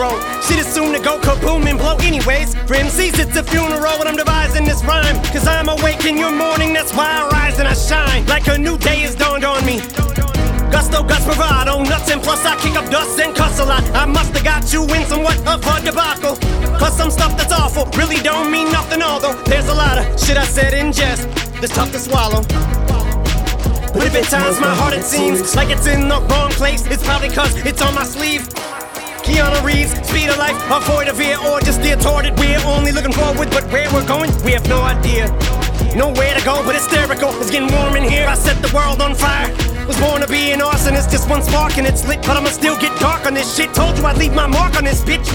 old. Shit is soon to go kaboom and blow anyways. For MCs, it's a funeral when I'm devising this rhyme. Cause I'm awake in your morning, that's why I rise and I shine. Like a new day has dawned on me. Gusto, guts, bravado, nuts, and plus I kick up dust and cuss a lot. I must have got you in somewhat of a debacle. Cause some stuff that's awful really don't mean nothing, although there's a lot of shit I said in jest that's tough to swallow. But if at times my heart it seems like it's in the wrong place, it's probably cause it's on my sleeve. Keanu Reeves, speed of life, avoid a veer or just toward it. We're only looking forward, but where we're going, we have no idea. Nowhere to go, but hysterical. It's getting warm in here. I set the world on fire. Was born to be an arsonist, just one spark and it's lit, but I'ma still get dark on this shit. Told you I'd leave my mark on this bitch.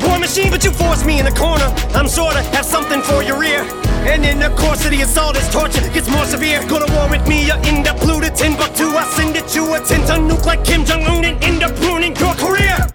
War machine, but you forced me in the corner. I'm sure to have something for your ear. And in the course of the assault, as torture gets more severe. Go to war with me, you end up to Timbuktu. I send it to a 10 ton nuke like Kim Jong Un and end up ruining your career.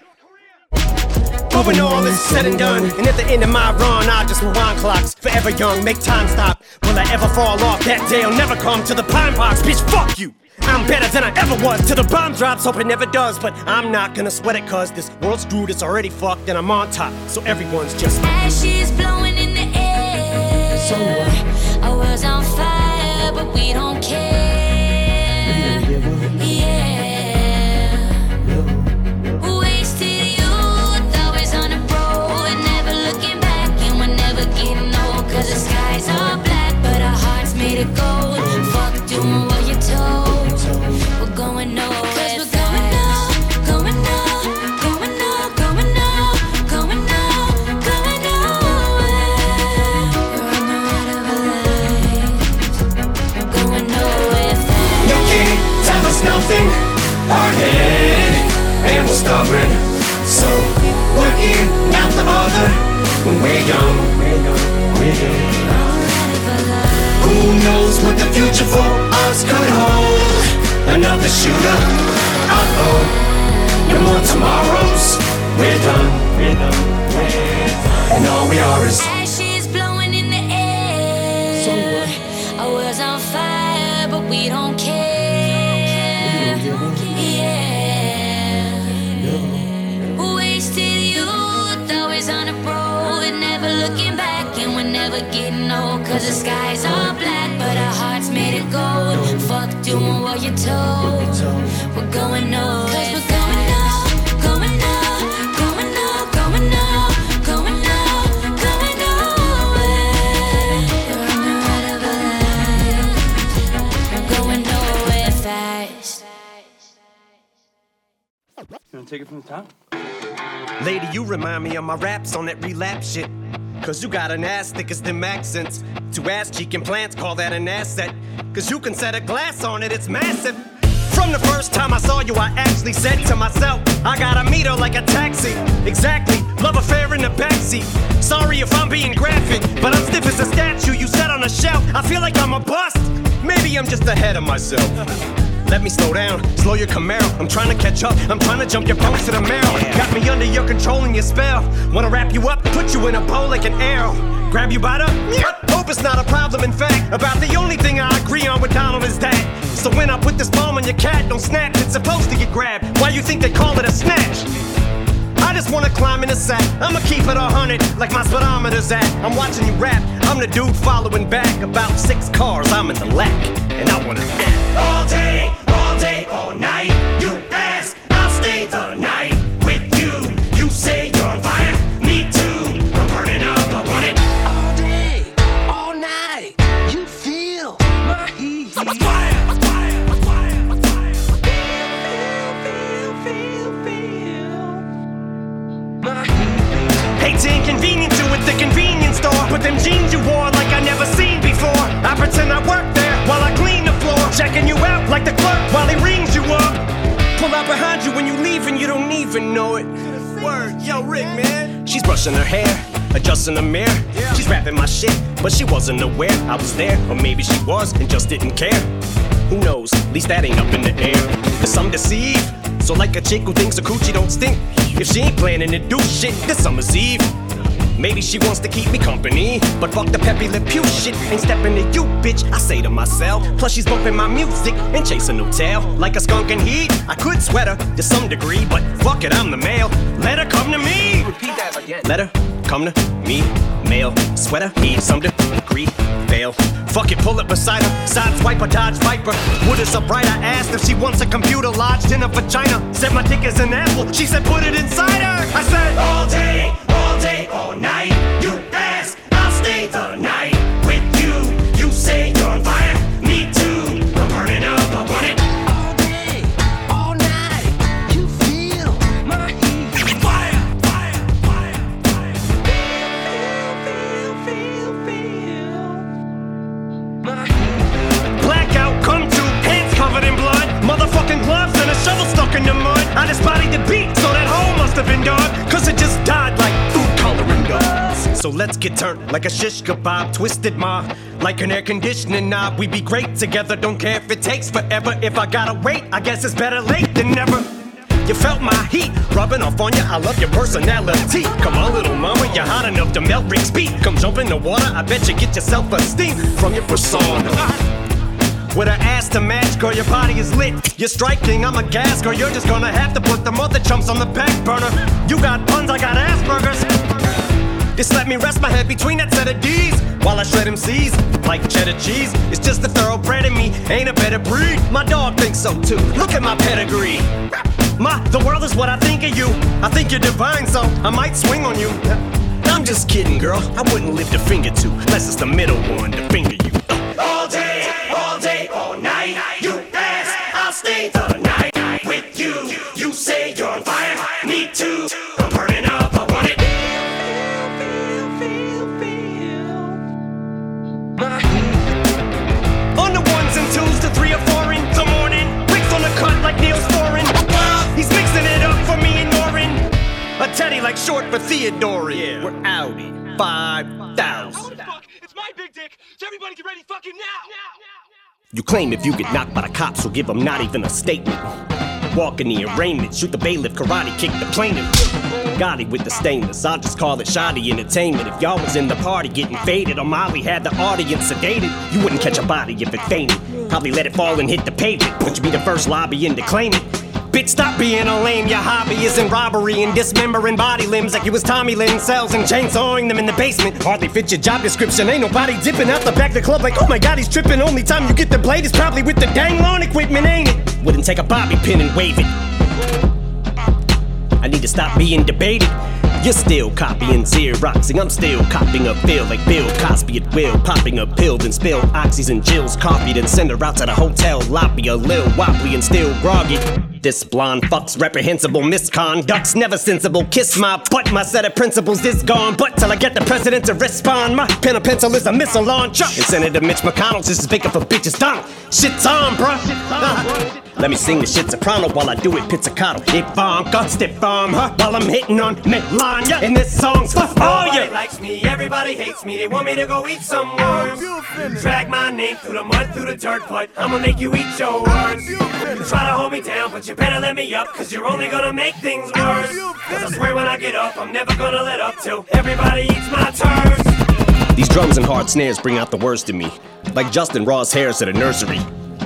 But when all is said and done, and at the end of my run, I'll just rewind clocks. Forever young, make time stop. Will I ever fall off? That day'll never come to the pine box. Bitch, fuck you. I'm better than I ever was till the bomb drops. Hope it never does, but I'm not gonna sweat it cause this world's screwed, it's already fucked, and I'm on top. So everyone's just Ashes blowing in the air. So what? Our world's on fire, but we don't care. Hearts made of gold. Fuck doing what you're told. We're going nowhere. Of our lives. Going nowhere fast. You can't tell us nothing. Hard-headed and we're stubborn. So we're in, not the other. When we're young, we're young, we're young. Who knows what the future for us could hold? Another shooter. Uh-oh. No more tomorrows. We're done. We're done. We're done. And all we are is Ashes blowing in the air. Our world's on fire, but we don't care. Yeah. Wasted youth, always on the road, never looking back, and we're never getting old. Cause the skies are black, gold. Fuck doing what you're told. We're going nowhere. Cause we're going nowhere. We're on the ride of our lives. We're going nowhere fast. You wanna take it from the top? Lady, you remind me of my raps on that relapse shit. Cause you got an ass thick as them accents. Two ass cheek implants, call that an asset. Cause you can set a glass on it, it's massive. From the first time I saw you, I actually said to myself, I gotta meet her like a taxi. Exactly, love affair in the backseat. Sorry if I'm being graphic, but I'm stiff as a statue you set on a shelf. I feel like I'm a bust. Maybe I'm just ahead of myself. Let me slow down, slow your Camaro. I'm trying to catch up, I'm trying to jump your bones to the marrow. Got me under your control and your spell. Wanna wrap you up, put you in a bow like an arrow. Grab you by the Yep. Hope it's not a problem, in fact. About the only thing I agree on with Donald is that. So when I put this bomb on your cat, don't snap, it's supposed to get grabbed. Why you think they call it a snatch? I just wanna climb in the sack. I'ma keep it a hundred, like my speedometer's at. I'm watching you rap. I'm the dude following back. About six cars, I'm in the lack. And I wanna all day, all day, all night. Jeans you wore like I never seen before. I pretend I work there while I clean the floor. Checking you out like the clerk while he rings you up. Pull out behind you when you leave and you don't even know it. Word, yo, Rick, man. She's brushing her hair, adjusting the mirror. She's rapping my shit, but she wasn't aware I was there. Or maybe she was and just didn't care. Who knows? At least that ain't up in the air. Cause I'm deceived. So like a chick who thinks a coochie don't stink. If she ain't planning to do shit this summer's eve. Maybe she wants to keep me company. But fuck the Pepé Le Pew shit. Ain't stepping to you, bitch. I say to myself. Plus she's bumping my music and chasing no tail. Like a skunk in heat. I could sweat her to some degree, but fuck it, I'm the male. Let her come to me. Repeat that again. Let her come to me. Male sweater, need some degree. Fail. Fuck it, pull it beside her. Side swipe or dodge viper. Wood is upright. I asked if she wants a computer lodged in her vagina. Said my dick is an apple. She said put it inside her. I said all day, all day, all night. You ask, I'll stay the night with you. You say you're on fire, me too. I'm burning up, I want it all day, all night. You feel my heat. Fire, fire, fire, fire. Feel, feel, feel, feel, my heat. Blackout, come to, hands covered in blood. Motherfucking gloves and a shovel stuck in the mud. I just bodied the beat, so that hole must have been dug. Cause it just So let's get turned like a shish kebab, twisted ma. Like an air conditioning knob, we be great together. Don't care if it takes forever. If I gotta wait, I guess it's better late than never. You felt my heat rubbing off on you. I love your personality. Come on, little mama, you're hot enough to melt Rick's beat. Come jump in the water. I bet you get your self esteem from your persona. with an ass to match. Girl, your body is lit. You're striking, I'm a gas. Girl, you're just gonna have to put the mother chumps on the back burner. You got puns, I got Asperger's. Just let me rest my head between that set of D's while I shred them C's like cheddar cheese. It's just a thoroughbred in me, ain't a better breed. My dog thinks so too. Look at my pedigree. My, the world is what I think of you. I think you're divine, so I might swing on you. I'm just kidding, girl. I wouldn't lift a finger to, unless it's the middle one to finger you. All day, all day, all night. You ask, I'll stay the night with you. You say you're on fire, me too. Short for Theodore. Yeah. We're Audi 5000. It's my big dick, so everybody get ready fucking now! You claim if you get knocked by the cops, will give them not even a statement. Walk in the arraignment, shoot the bailiff, karate kick the plaintiff. Gotti with the stainless, I'll just call it shoddy entertainment. If y'all was in the party getting faded, or Molly had the audience sedated, you wouldn't catch a body if it fainted. Probably let it fall and hit the pavement, but you be the first lobbying to claim it. Bitch, stop being a lame. Your hobby isn't robbery and dismembering body limbs like you was Tommy Lynn Sells and chainsawing them in the basement. Hardly fit your job description. Ain't nobody dipping out the back of the club like, oh my god, he's tripping. Only time you get the blade is probably with the dang lawn equipment, ain't it? Wouldn't take a bobby pin and wave it. I need to stop being debated. You're still copying Xeroxing. I'm still copying a feel like Bill Cosby at will. Popping a pill, then spill oxys and Jill's coffee, then send her out to the hotel lobby. A lil wobbly and still groggy. This blonde fuck's reprehensible misconduct's never sensible. Kiss my butt, my set of principles is gone. But till I get the president to respond, my pen or pencil is a missile launcher. And Senator Mitch McConnell's just as vacant for bitches. Donald, shit's on, bruh. Uh, Let me sing the shit soprano while I do it pizzicato. Ivanka, stiff arm her while I'm hitting on Melania. And this song's for all you. Nobody likes me, everybody hates me. They want me to go eat some worms. Drag my name through the mud, through the dirt, but I'ma make you eat your words. You Try to hold me down, but you better let me up, cause you're only gonna make things worse. Cause I swear when I get up, I'm never gonna let up till everybody eats my turds. These drums and hard snares bring out the worst in me. Like Justin Ross Harris at a nursery.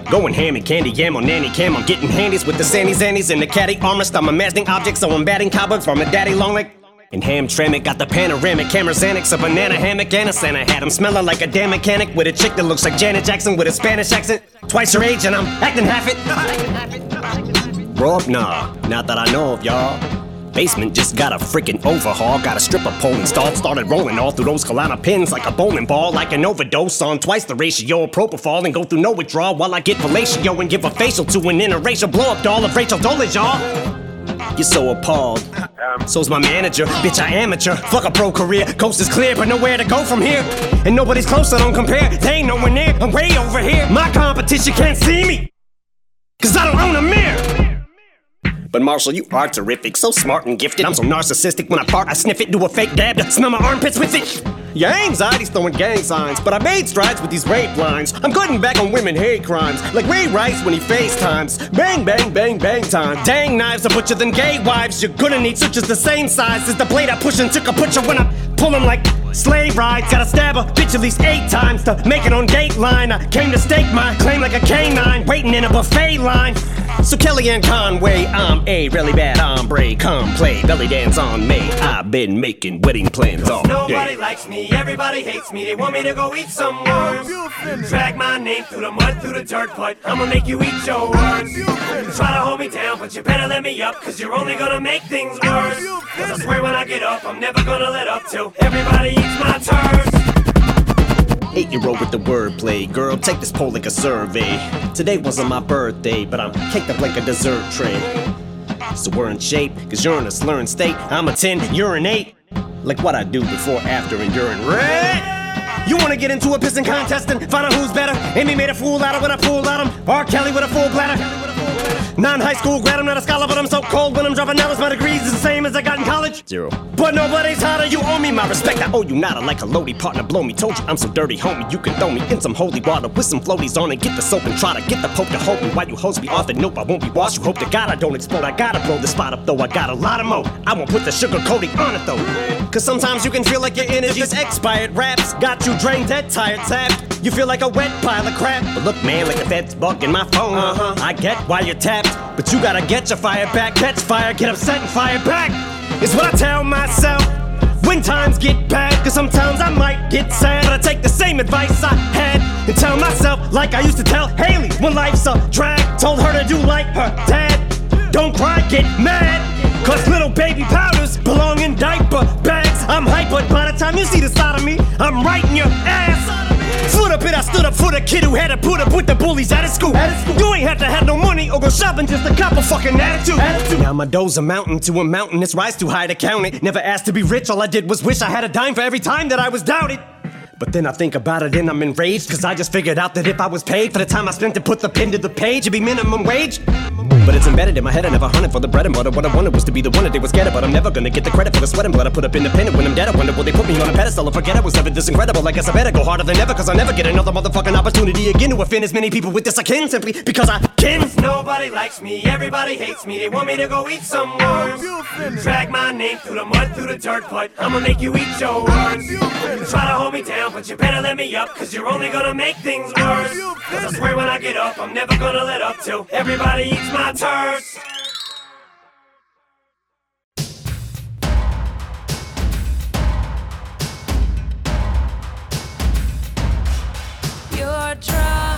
Going ham and candy yam on nanny cam. I'm getting handies with the sandy zannies and the caddy armrest. I'm imagining objects, so I'm batting cobwebs from a daddy long leg. And Hamtramck got the panoramic camera Xanax, a banana hammock, and a Santa hat. I'm smelling like a damn mechanic with a chick that looks like Janet Jackson with a Spanish accent. Twice her age, and I'm acting half it. Up, nah, not that I know of, y'all. Basement just got a freaking overhaul. Got a stripper pole installed. Started rolling all through those Klonopins like a bowling ball. Like an overdose on twice the ratio of propofol. And go through no withdrawal while I get fellatio and give a facial to an interracial blow up doll of Rachel Dolezal, y'all. You're so appalled. So's my manager. Bitch, I amateur. Fuck a pro career. Coast is clear, but nowhere to go from here. And nobody's close, I don't compare. They ain't nowhere near. I'm way over here. My competition can't see me. Cause I don't own a mirror. But Marshall, you are terrific, so smart and gifted. I'm so narcissistic when I fart, I sniff it, do a fake dab to smell my armpits with it. Your anxiety's throwing gang signs, but I made strides with these rape lines. I'm cutting back on women hate crimes, like Ray Rice when he FaceTimes. Bang, bang, bang, bang time. Dang knives are butcher than gay wives. You're gonna need switches the same size as the blade I push and took a butcher when I pull 'em like slave rides. Gotta stab a bitch at least eight times to make it on Dateline. I came to stake my claim like a canine, waiting in a buffet line. So Kellyanne Conway, I'm a really bad hombre. Come play belly dance on me. I've been making wedding plans all Nobody day. likes me, everybody hates me. They want me to go eat some worms. Drag my name through the mud, through the dirt, but I'ma make you eat your words. Try to hold me down, but you better let me up, cause you're only gonna make things worse. Cause I swear when I get up, I'm never gonna let up till everybody eats my turds. Eight year old with the wordplay. Girl, take this poll like a survey. Today wasn't my birthday, but I'm caked up like a dessert tray. So we're in shape, cause you're in a slurring state. I'm a 10, you're an 8. Like what I do before, after, and during red. You wanna get into a pissing contest and find out who's better? Amy made a fool out of when I fooled out him. R. Kelly with a full bladder. Non high school grad, I'm not a scholar, but I'm so cold when I'm dropping knowledge. My degrees is the same as I got in college. Zero. But nobody's hotter, you owe me my respect. I owe you nada like a loady partner. Blow me, told you I'm so dirty, homie. You can throw me in some holy water with some floaties on and get the soap and try to get the poke to hold me while you hose me off. And nope, I won't be washed. You hope to God I don't explode. I gotta blow the spot up though. I got a lot of mo. I won't put the sugar coating on it though. Cause sometimes you can feel like your energy's expired. Raps got you drained, dead, tired, tapped. You feel like a wet pile of crap. But look, man, like the feds bugging my phone. Uh-huh. I get why you're tapped, but you gotta get your fire back. Catch fire, get upset and fire back. Is what I tell myself. When times get bad, cause sometimes I might get sad. But I take the same advice I had and tell myself, like I used to tell Hailie when life's a drag. Told her to do like her dad. Don't cry, get mad. Cause little baby powders belong in diaper bags. I'm hyper by the time you see the side of me, I'm right in your ass. Foot up it, I stood up for the kid who had to put up with the bullies out of school. You ain't have to have no money or go shopping, just a couple fucking attitude. attitude. Now my dough's a mountain to a mountain, it's rise too high to count it. Never asked to be rich, all I did was wish I had a dime for every time that I was doubted. But then I think about it and I'm enraged, cause I just figured out that if I was paid for the time I spent to put the pen to the page, it'd be minimum wage. But it's embedded in my head, I never hunted for the bread and butter. What I wanted was to be the one that they was scared of, but I'm never gonna get the credit for the sweat and blood I put up independent when I'm dead. I wonder will they put me on a pedestal or forget I was ever this incredible. I guess I better go harder than ever, cause I never get another motherfucking opportunity again to offend as many people with this I can simply because I can. Nobody likes me, everybody hates me. They want me to go eat some worms. Drag my name through the mud, through the dirt, but I'ma make you eat your words. Try to hold me down, but you better let me up, cause you're only gonna make things worse. Cause I swear when I get up, I'm never gonna let up till everybody eats my turds. You're drunk,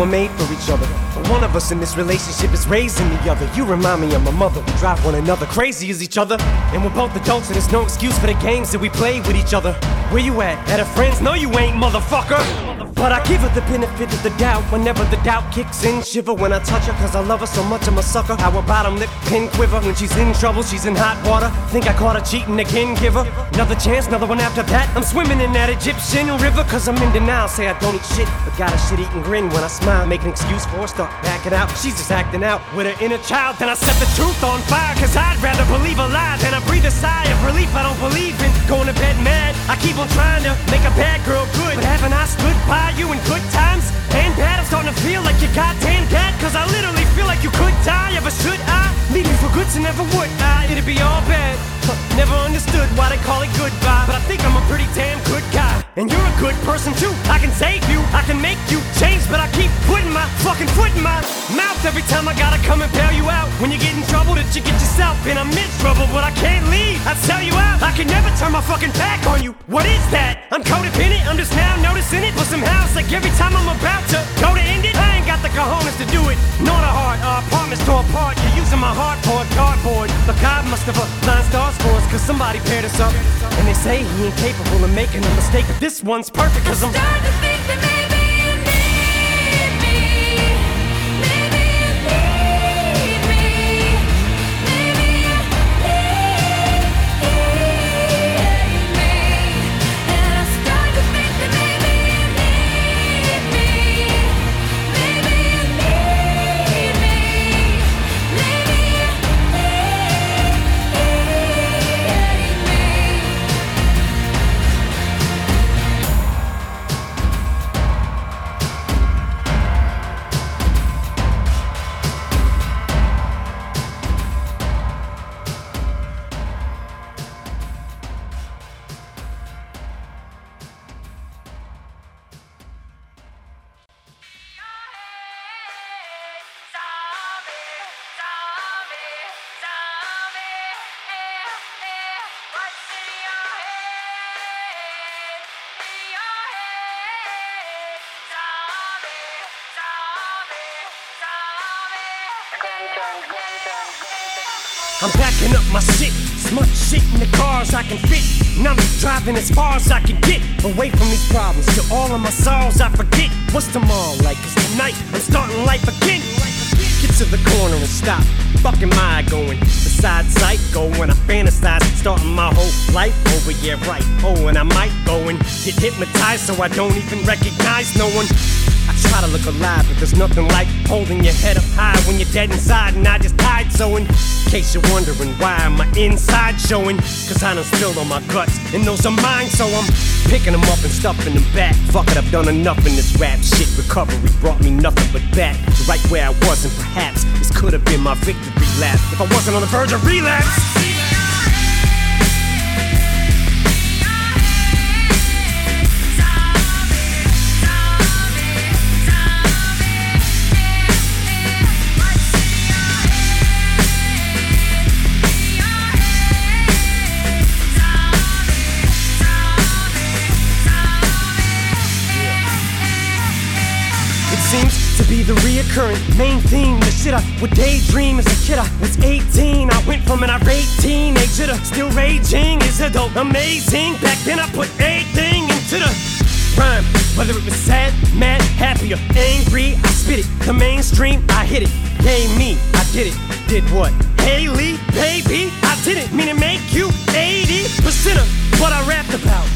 were made for each other. But one of us in this relationship is raising the other. You remind me of my mother. We drive one another crazy as each other. And we're both adults, and there's no excuse for the games that we play with each other. Where you at? At a friend's? No, you ain't, motherfucker. But I give her the benefit of the doubt whenever the doubt kicks in. Shiver when I touch her, cause I love her so much I'm a sucker. How her bottom lip pin quiver when she's in trouble, she's in hot water. Think I caught her cheating again, give her another chance, another one after that. I'm swimming in that Egyptian river, cause I'm in denial. Say I don't eat shit, but got a shit eating grin when I smile. Make an excuse for her, start backing out. She's just acting out with her inner child. Then I set the truth on fire, cause I'd rather believe a lie than I breathe a sigh of relief. I don't believe in going to bed mad. I keep on trying to make a bad girl good, but haven't I stood by you in good times and bad? I'm starting to feel like you goddamn dad, cause I literally feel like you could die. Ever should I? Leave me for good to never would I? It'd be all bad. Huh, Never understood why they call it goodbye, but I think I'm a pretty damn good guy. And you're a good person too. I can save you, I can make you change, but I keep putting my fucking foot in my mouth every time I gotta come and bail you out. When you get in trouble, that you get yourself in. I'm in trouble, but I can't leave. I tell you out, I can never turn my fucking back on you. What is that? I'm codependent, I'm just now noticing it. But somehow it's like every time I'm about to go to end it, I ain't got got the cojones to do it. Not a heart, our apartments tore apart. You're using my heart for a cardboard. But God must have aligned stars for us, cause somebody paired us up. And they say he ain't capable of making a mistake, but this one's perfect, cause I'm. Starting to think that I'm packing up my shit, smart shit in the cars I can fit. And I'm driving as far as I can get away from these problems. To all of my sorrows, I forget what's tomorrow like. Cause tonight I'm starting life again. Get to the corner and stop. Fuck am I going? Beside psycho when I fantasize, starting my whole life over. Yeah, right. Oh, and I might go and get hypnotized so I don't even recognize no one. Try to look alive, but there's nothing like holding your head up high when you're dead inside. And I just died, so in case you're wondering why my inside showing, cause I done spilled on my guts, and those are mine, so I'm picking them up and stuffing them back. Fuck it, I've done enough in this rap shit. Recovery brought me nothing but back, to right where I was, and perhaps this could have been my victory lap if I wasn't on the verge of relapse. To be the reoccurring main theme. The shit I would daydream as a kid. I was 18. I went from an irate teenager to still raging. Is it though amazing? Back then I put everything into the rhyme. Whether it was sad, mad, happy, or angry, I spit it. The mainstream, I hit it. Yay me, I did it. Did what? Hailie, baby, I didn't mean to make you 80% of what I rapped about.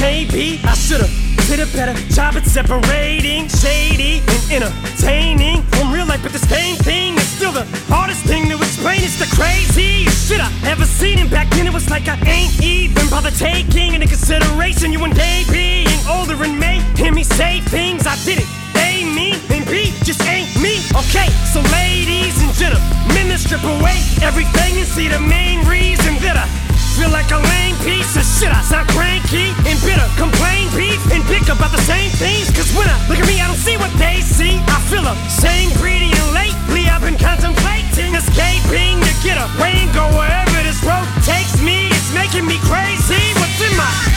Maybe I should've did a better job at separating shady and entertaining from real life, but the same thing is still the hardest thing to explain. It's the craziest shit I ever seen, and back then it was like I ain't even bother taking into consideration you one day being older and may hear me say things I didn't. A me and B just ain't me. Okay, so ladies and gentlemen, strip away everything and see the main reason that I feel like a lame piece of shit. I sound cranky and bitter, complain, beef, and pick about the same things. Cause when I look at me, I don't see what they see. I feel the same greedy and lately I've been contemplating escaping to get away and go wherever this road takes me. It's making me crazy. What's in my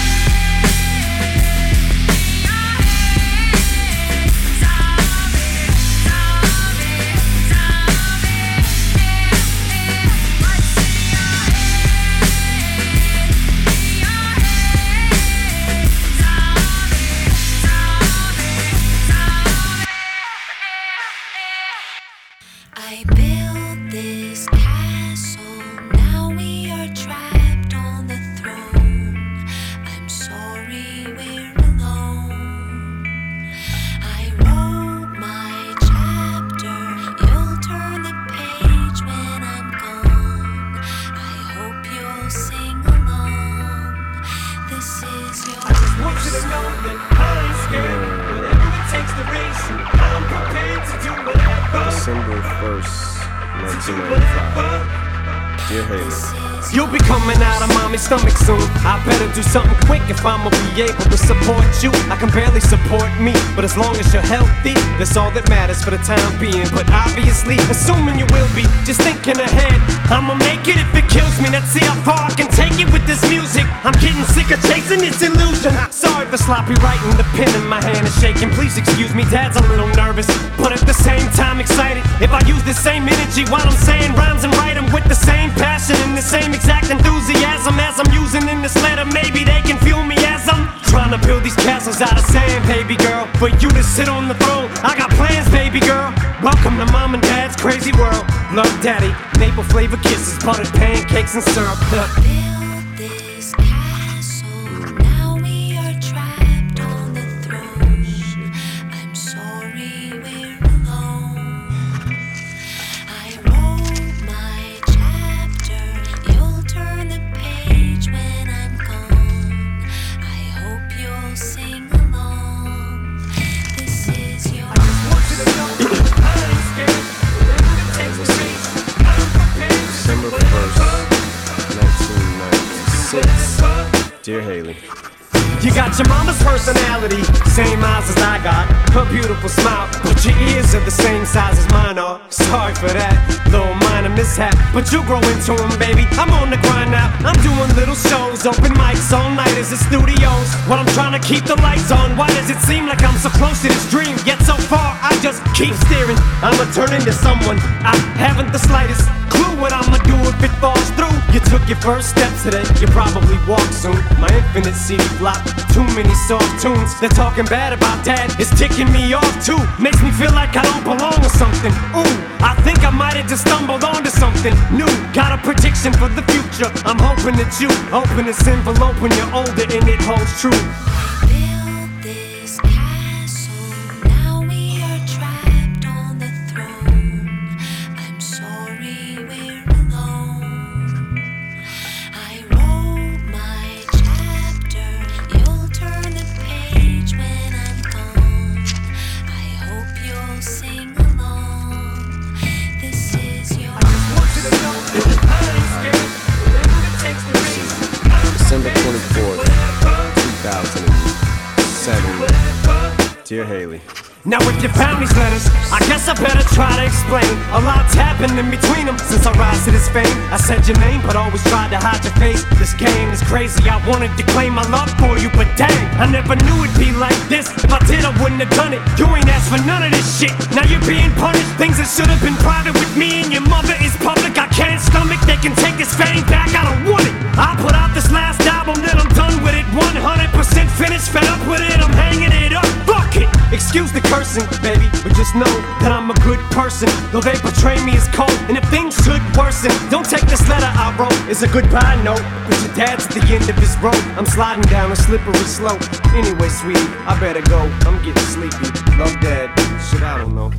you're healthy, that's all that matters for the time being. But obviously, assuming you will be, just thinking ahead. I'ma make it if it kills me. Let's see how far I can take it with this music. I'm getting sick of chasing this illusion. Sorry for sloppy writing, the pen in my hand is shaking. Please excuse me, Dad's a little nervous, but at the same time excited. If I use the same energy while I'm saying rhymes and write with the same passion and the same exact enthusiasm as I'm using in this letter. Maybe they can feel me as I'm trying to build these castles out of sand, baby girl. For you to sit on the throne, I got plans, baby girl. Welcome to mom and dad's crazy world. Love daddy, maple flavor kisses, buttered pancakes and syrup. 1996. You got your mama's personality, same eyes as I got. Her beautiful smile, but your ears are the same size as mine are. Sorry for that, little minor mishap. But you grow into 'em, baby. I'm on the grind now. I'm doing little shows, open mics all night as the studios. While I'm trying to keep the lights on, why does it seem like I'm so close to this dream? Yet so far, I just keep steering. I'ma turn into someone I haven't the slightest clue what I'ma do if it falls through. You took your first step today, you probably walk soon. My infinite CD flop, too many soft tunes. They're talking bad about dad, it's ticking me off too. Makes me feel like I don't belong or something. Ooh, I think I might have just stumbled onto something new. Got a prediction for the future. I'm hoping that you open this envelope when you're older and it holds true. Dear Hailie. Now if you found these letters, I guess I better try to explain. A lot's happened in between them since I rise to this fame. I said your name, but always tried to hide your face. This game is crazy, I wanted to claim my love for you But dang, I never knew it'd be like this. If I did, I wouldn't have done it. You ain't asked for none of this shit. Now you're being punished. Things that should have been private with me and your mother is public. I can't stomach, they can take this fame back, I don't want it. I put out this last album, then I'm done with it. 100% finished, fed up with it, I'm hanging it up! Excuse the cursing, baby, but just know that I'm a good person. Though they portray me as cold, and if things should worsen, don't take this letter I wrote as a goodbye note. But your dad's at the end of his road. I'm sliding down a slippery slope. Anyway, sweetie, I better go. I'm getting sleepy. Love, dad. Shit, I don't know.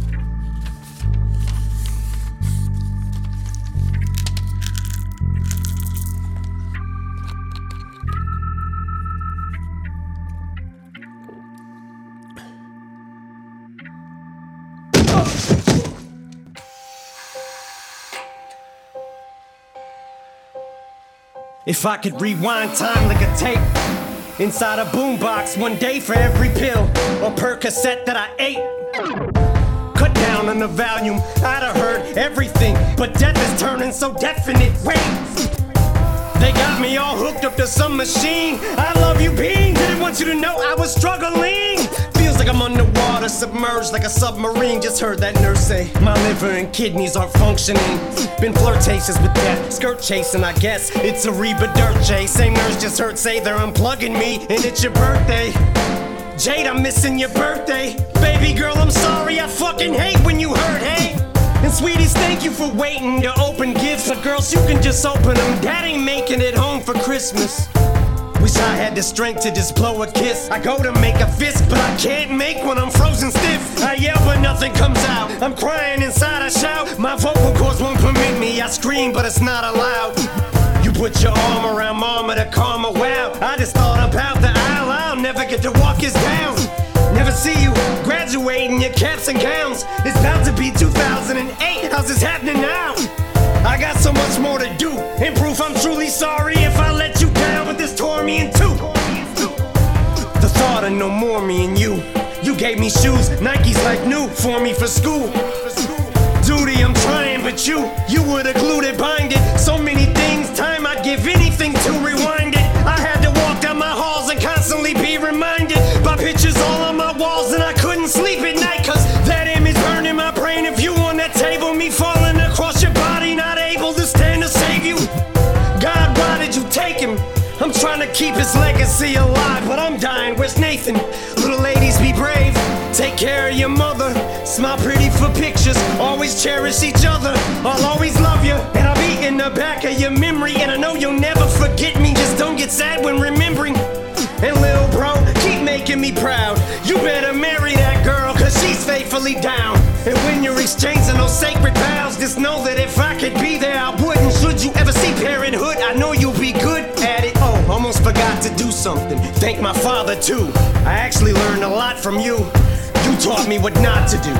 If I could rewind time like a tape inside a boombox, one day for every pill or Percocet that I ate. Cut down on the volume, I'd have heard everything, but death is turning so definite. Wait, they got me all hooked up to some machine. I love you, Bean. Didn't want you to know I was struggling. Like I'm underwater, submerged like a submarine. Just heard that nurse say my liver and kidneys aren't functioning. Been flirtatious with death, skirt chasing, I guess. It's a Reba Dirt J. Same nurse just heard say they're unplugging me, and it's your birthday. Jade, I'm missing your birthday. Baby girl, I'm sorry. I fucking hate when you hurt, hey? And sweeties, thank you for waiting to open gifts. But girls, you can just open them. Dad ain't making it home for Christmas. Wish I had the strength to just blow a kiss. I go to make a fist, but I can't make when I'm frozen stiff. I yell, but nothing comes out. I'm crying inside, I shout. My vocal cords won't permit me. I scream, but it's not allowed. You put your arm around mama to calm her. Wow, I just thought about the aisle. I'll never get to walk us down. Never see you graduating your caps and gowns. It's about to be 2008. How's this happening now? I got so much more to do. In proof, I'm truly sorry if I let you down, tore me in two. The thought of no more me and you. You gave me shoes, Nikes like new for me for school. Doody, I'm trying, but you, you were the glue that bind it. So many things, time I'd give anything to rewind trying to keep his legacy alive, but I'm dying. Where's Nathan? Little ladies, be brave. Take care of your mother. Smile pretty for pictures. Always cherish each other. I'll always love you. And I'll be in the back of your memory. And I know you'll never forget me. Just don't get sad when remembering. And little bro, keep making me proud. You better marry that girl, cause she's faithfully down. And when you're exchanging those sacred vows, just know that if I could be there, something. Thank my father, too. I actually learned a lot from you. You taught me what not to do.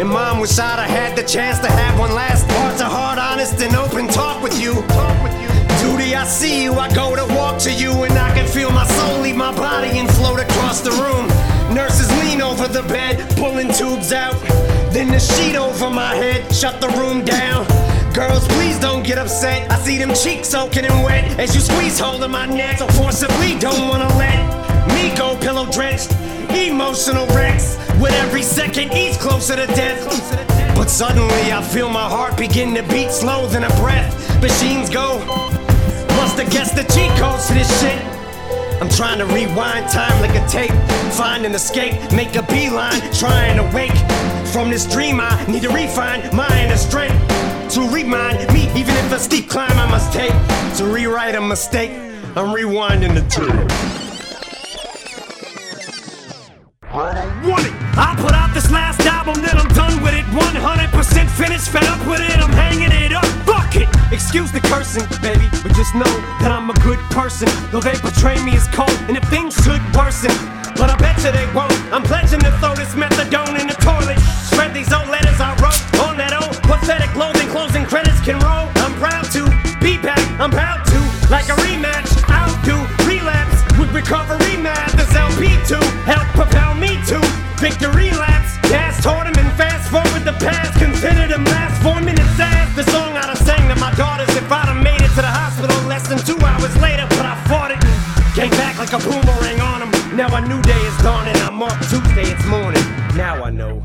And mom, wish I'd have had the chance to have one last heart to heart, honest and open talk with you. Talk with you. Doody, I see you, I go to walk to you, and I can feel my soul leave my body and float across the room. Nurses lean over the bed, pulling tubes out. Then the sheet over my head, shut the room down. Girls, please don't get upset. I see them cheeks soaking and wet as you squeeze hold of my neck. So forcibly, don't wanna let me go pillow drenched. Emotional wrecks with every second each closer to death. But suddenly I feel my heart begin to beat slow than a breath. Machines go. Must have guessed the cheat codes to this shit. I'm trying to rewind time like a tape. Find an escape, make a beeline, trying to wake from this dream. I need to refine my inner strength to remind me, even if a steep climb I must take to rewrite a mistake. I'm rewinding the tape. I put out this last album, then I'm done with it. 100% finished, fed up with it. I'm hanging it up. Fuck it. Excuse the cursing, baby, but just know that I'm a good person. Though they portray me as cold, and if things should worsen, but I bet you they won't. I'm pledging to throw this methadone in the toilet. Spread these old letters I wrote on that old pathetic loathing. Closing credits can roll. I'm proud to be back. I'm proud to like a rematch. Outdo relapse with recovery Mathers LP to help propel me to victory laps. Gas and fast forward the past. Considered him last four minutes as the song I'd have sang to my daughters if I'd have made it to the hospital less than two hours later. But I fought it and came back like a boomerang on him. Now a new day is dawning. And I'm up Tuesday, it's morning. Now I know.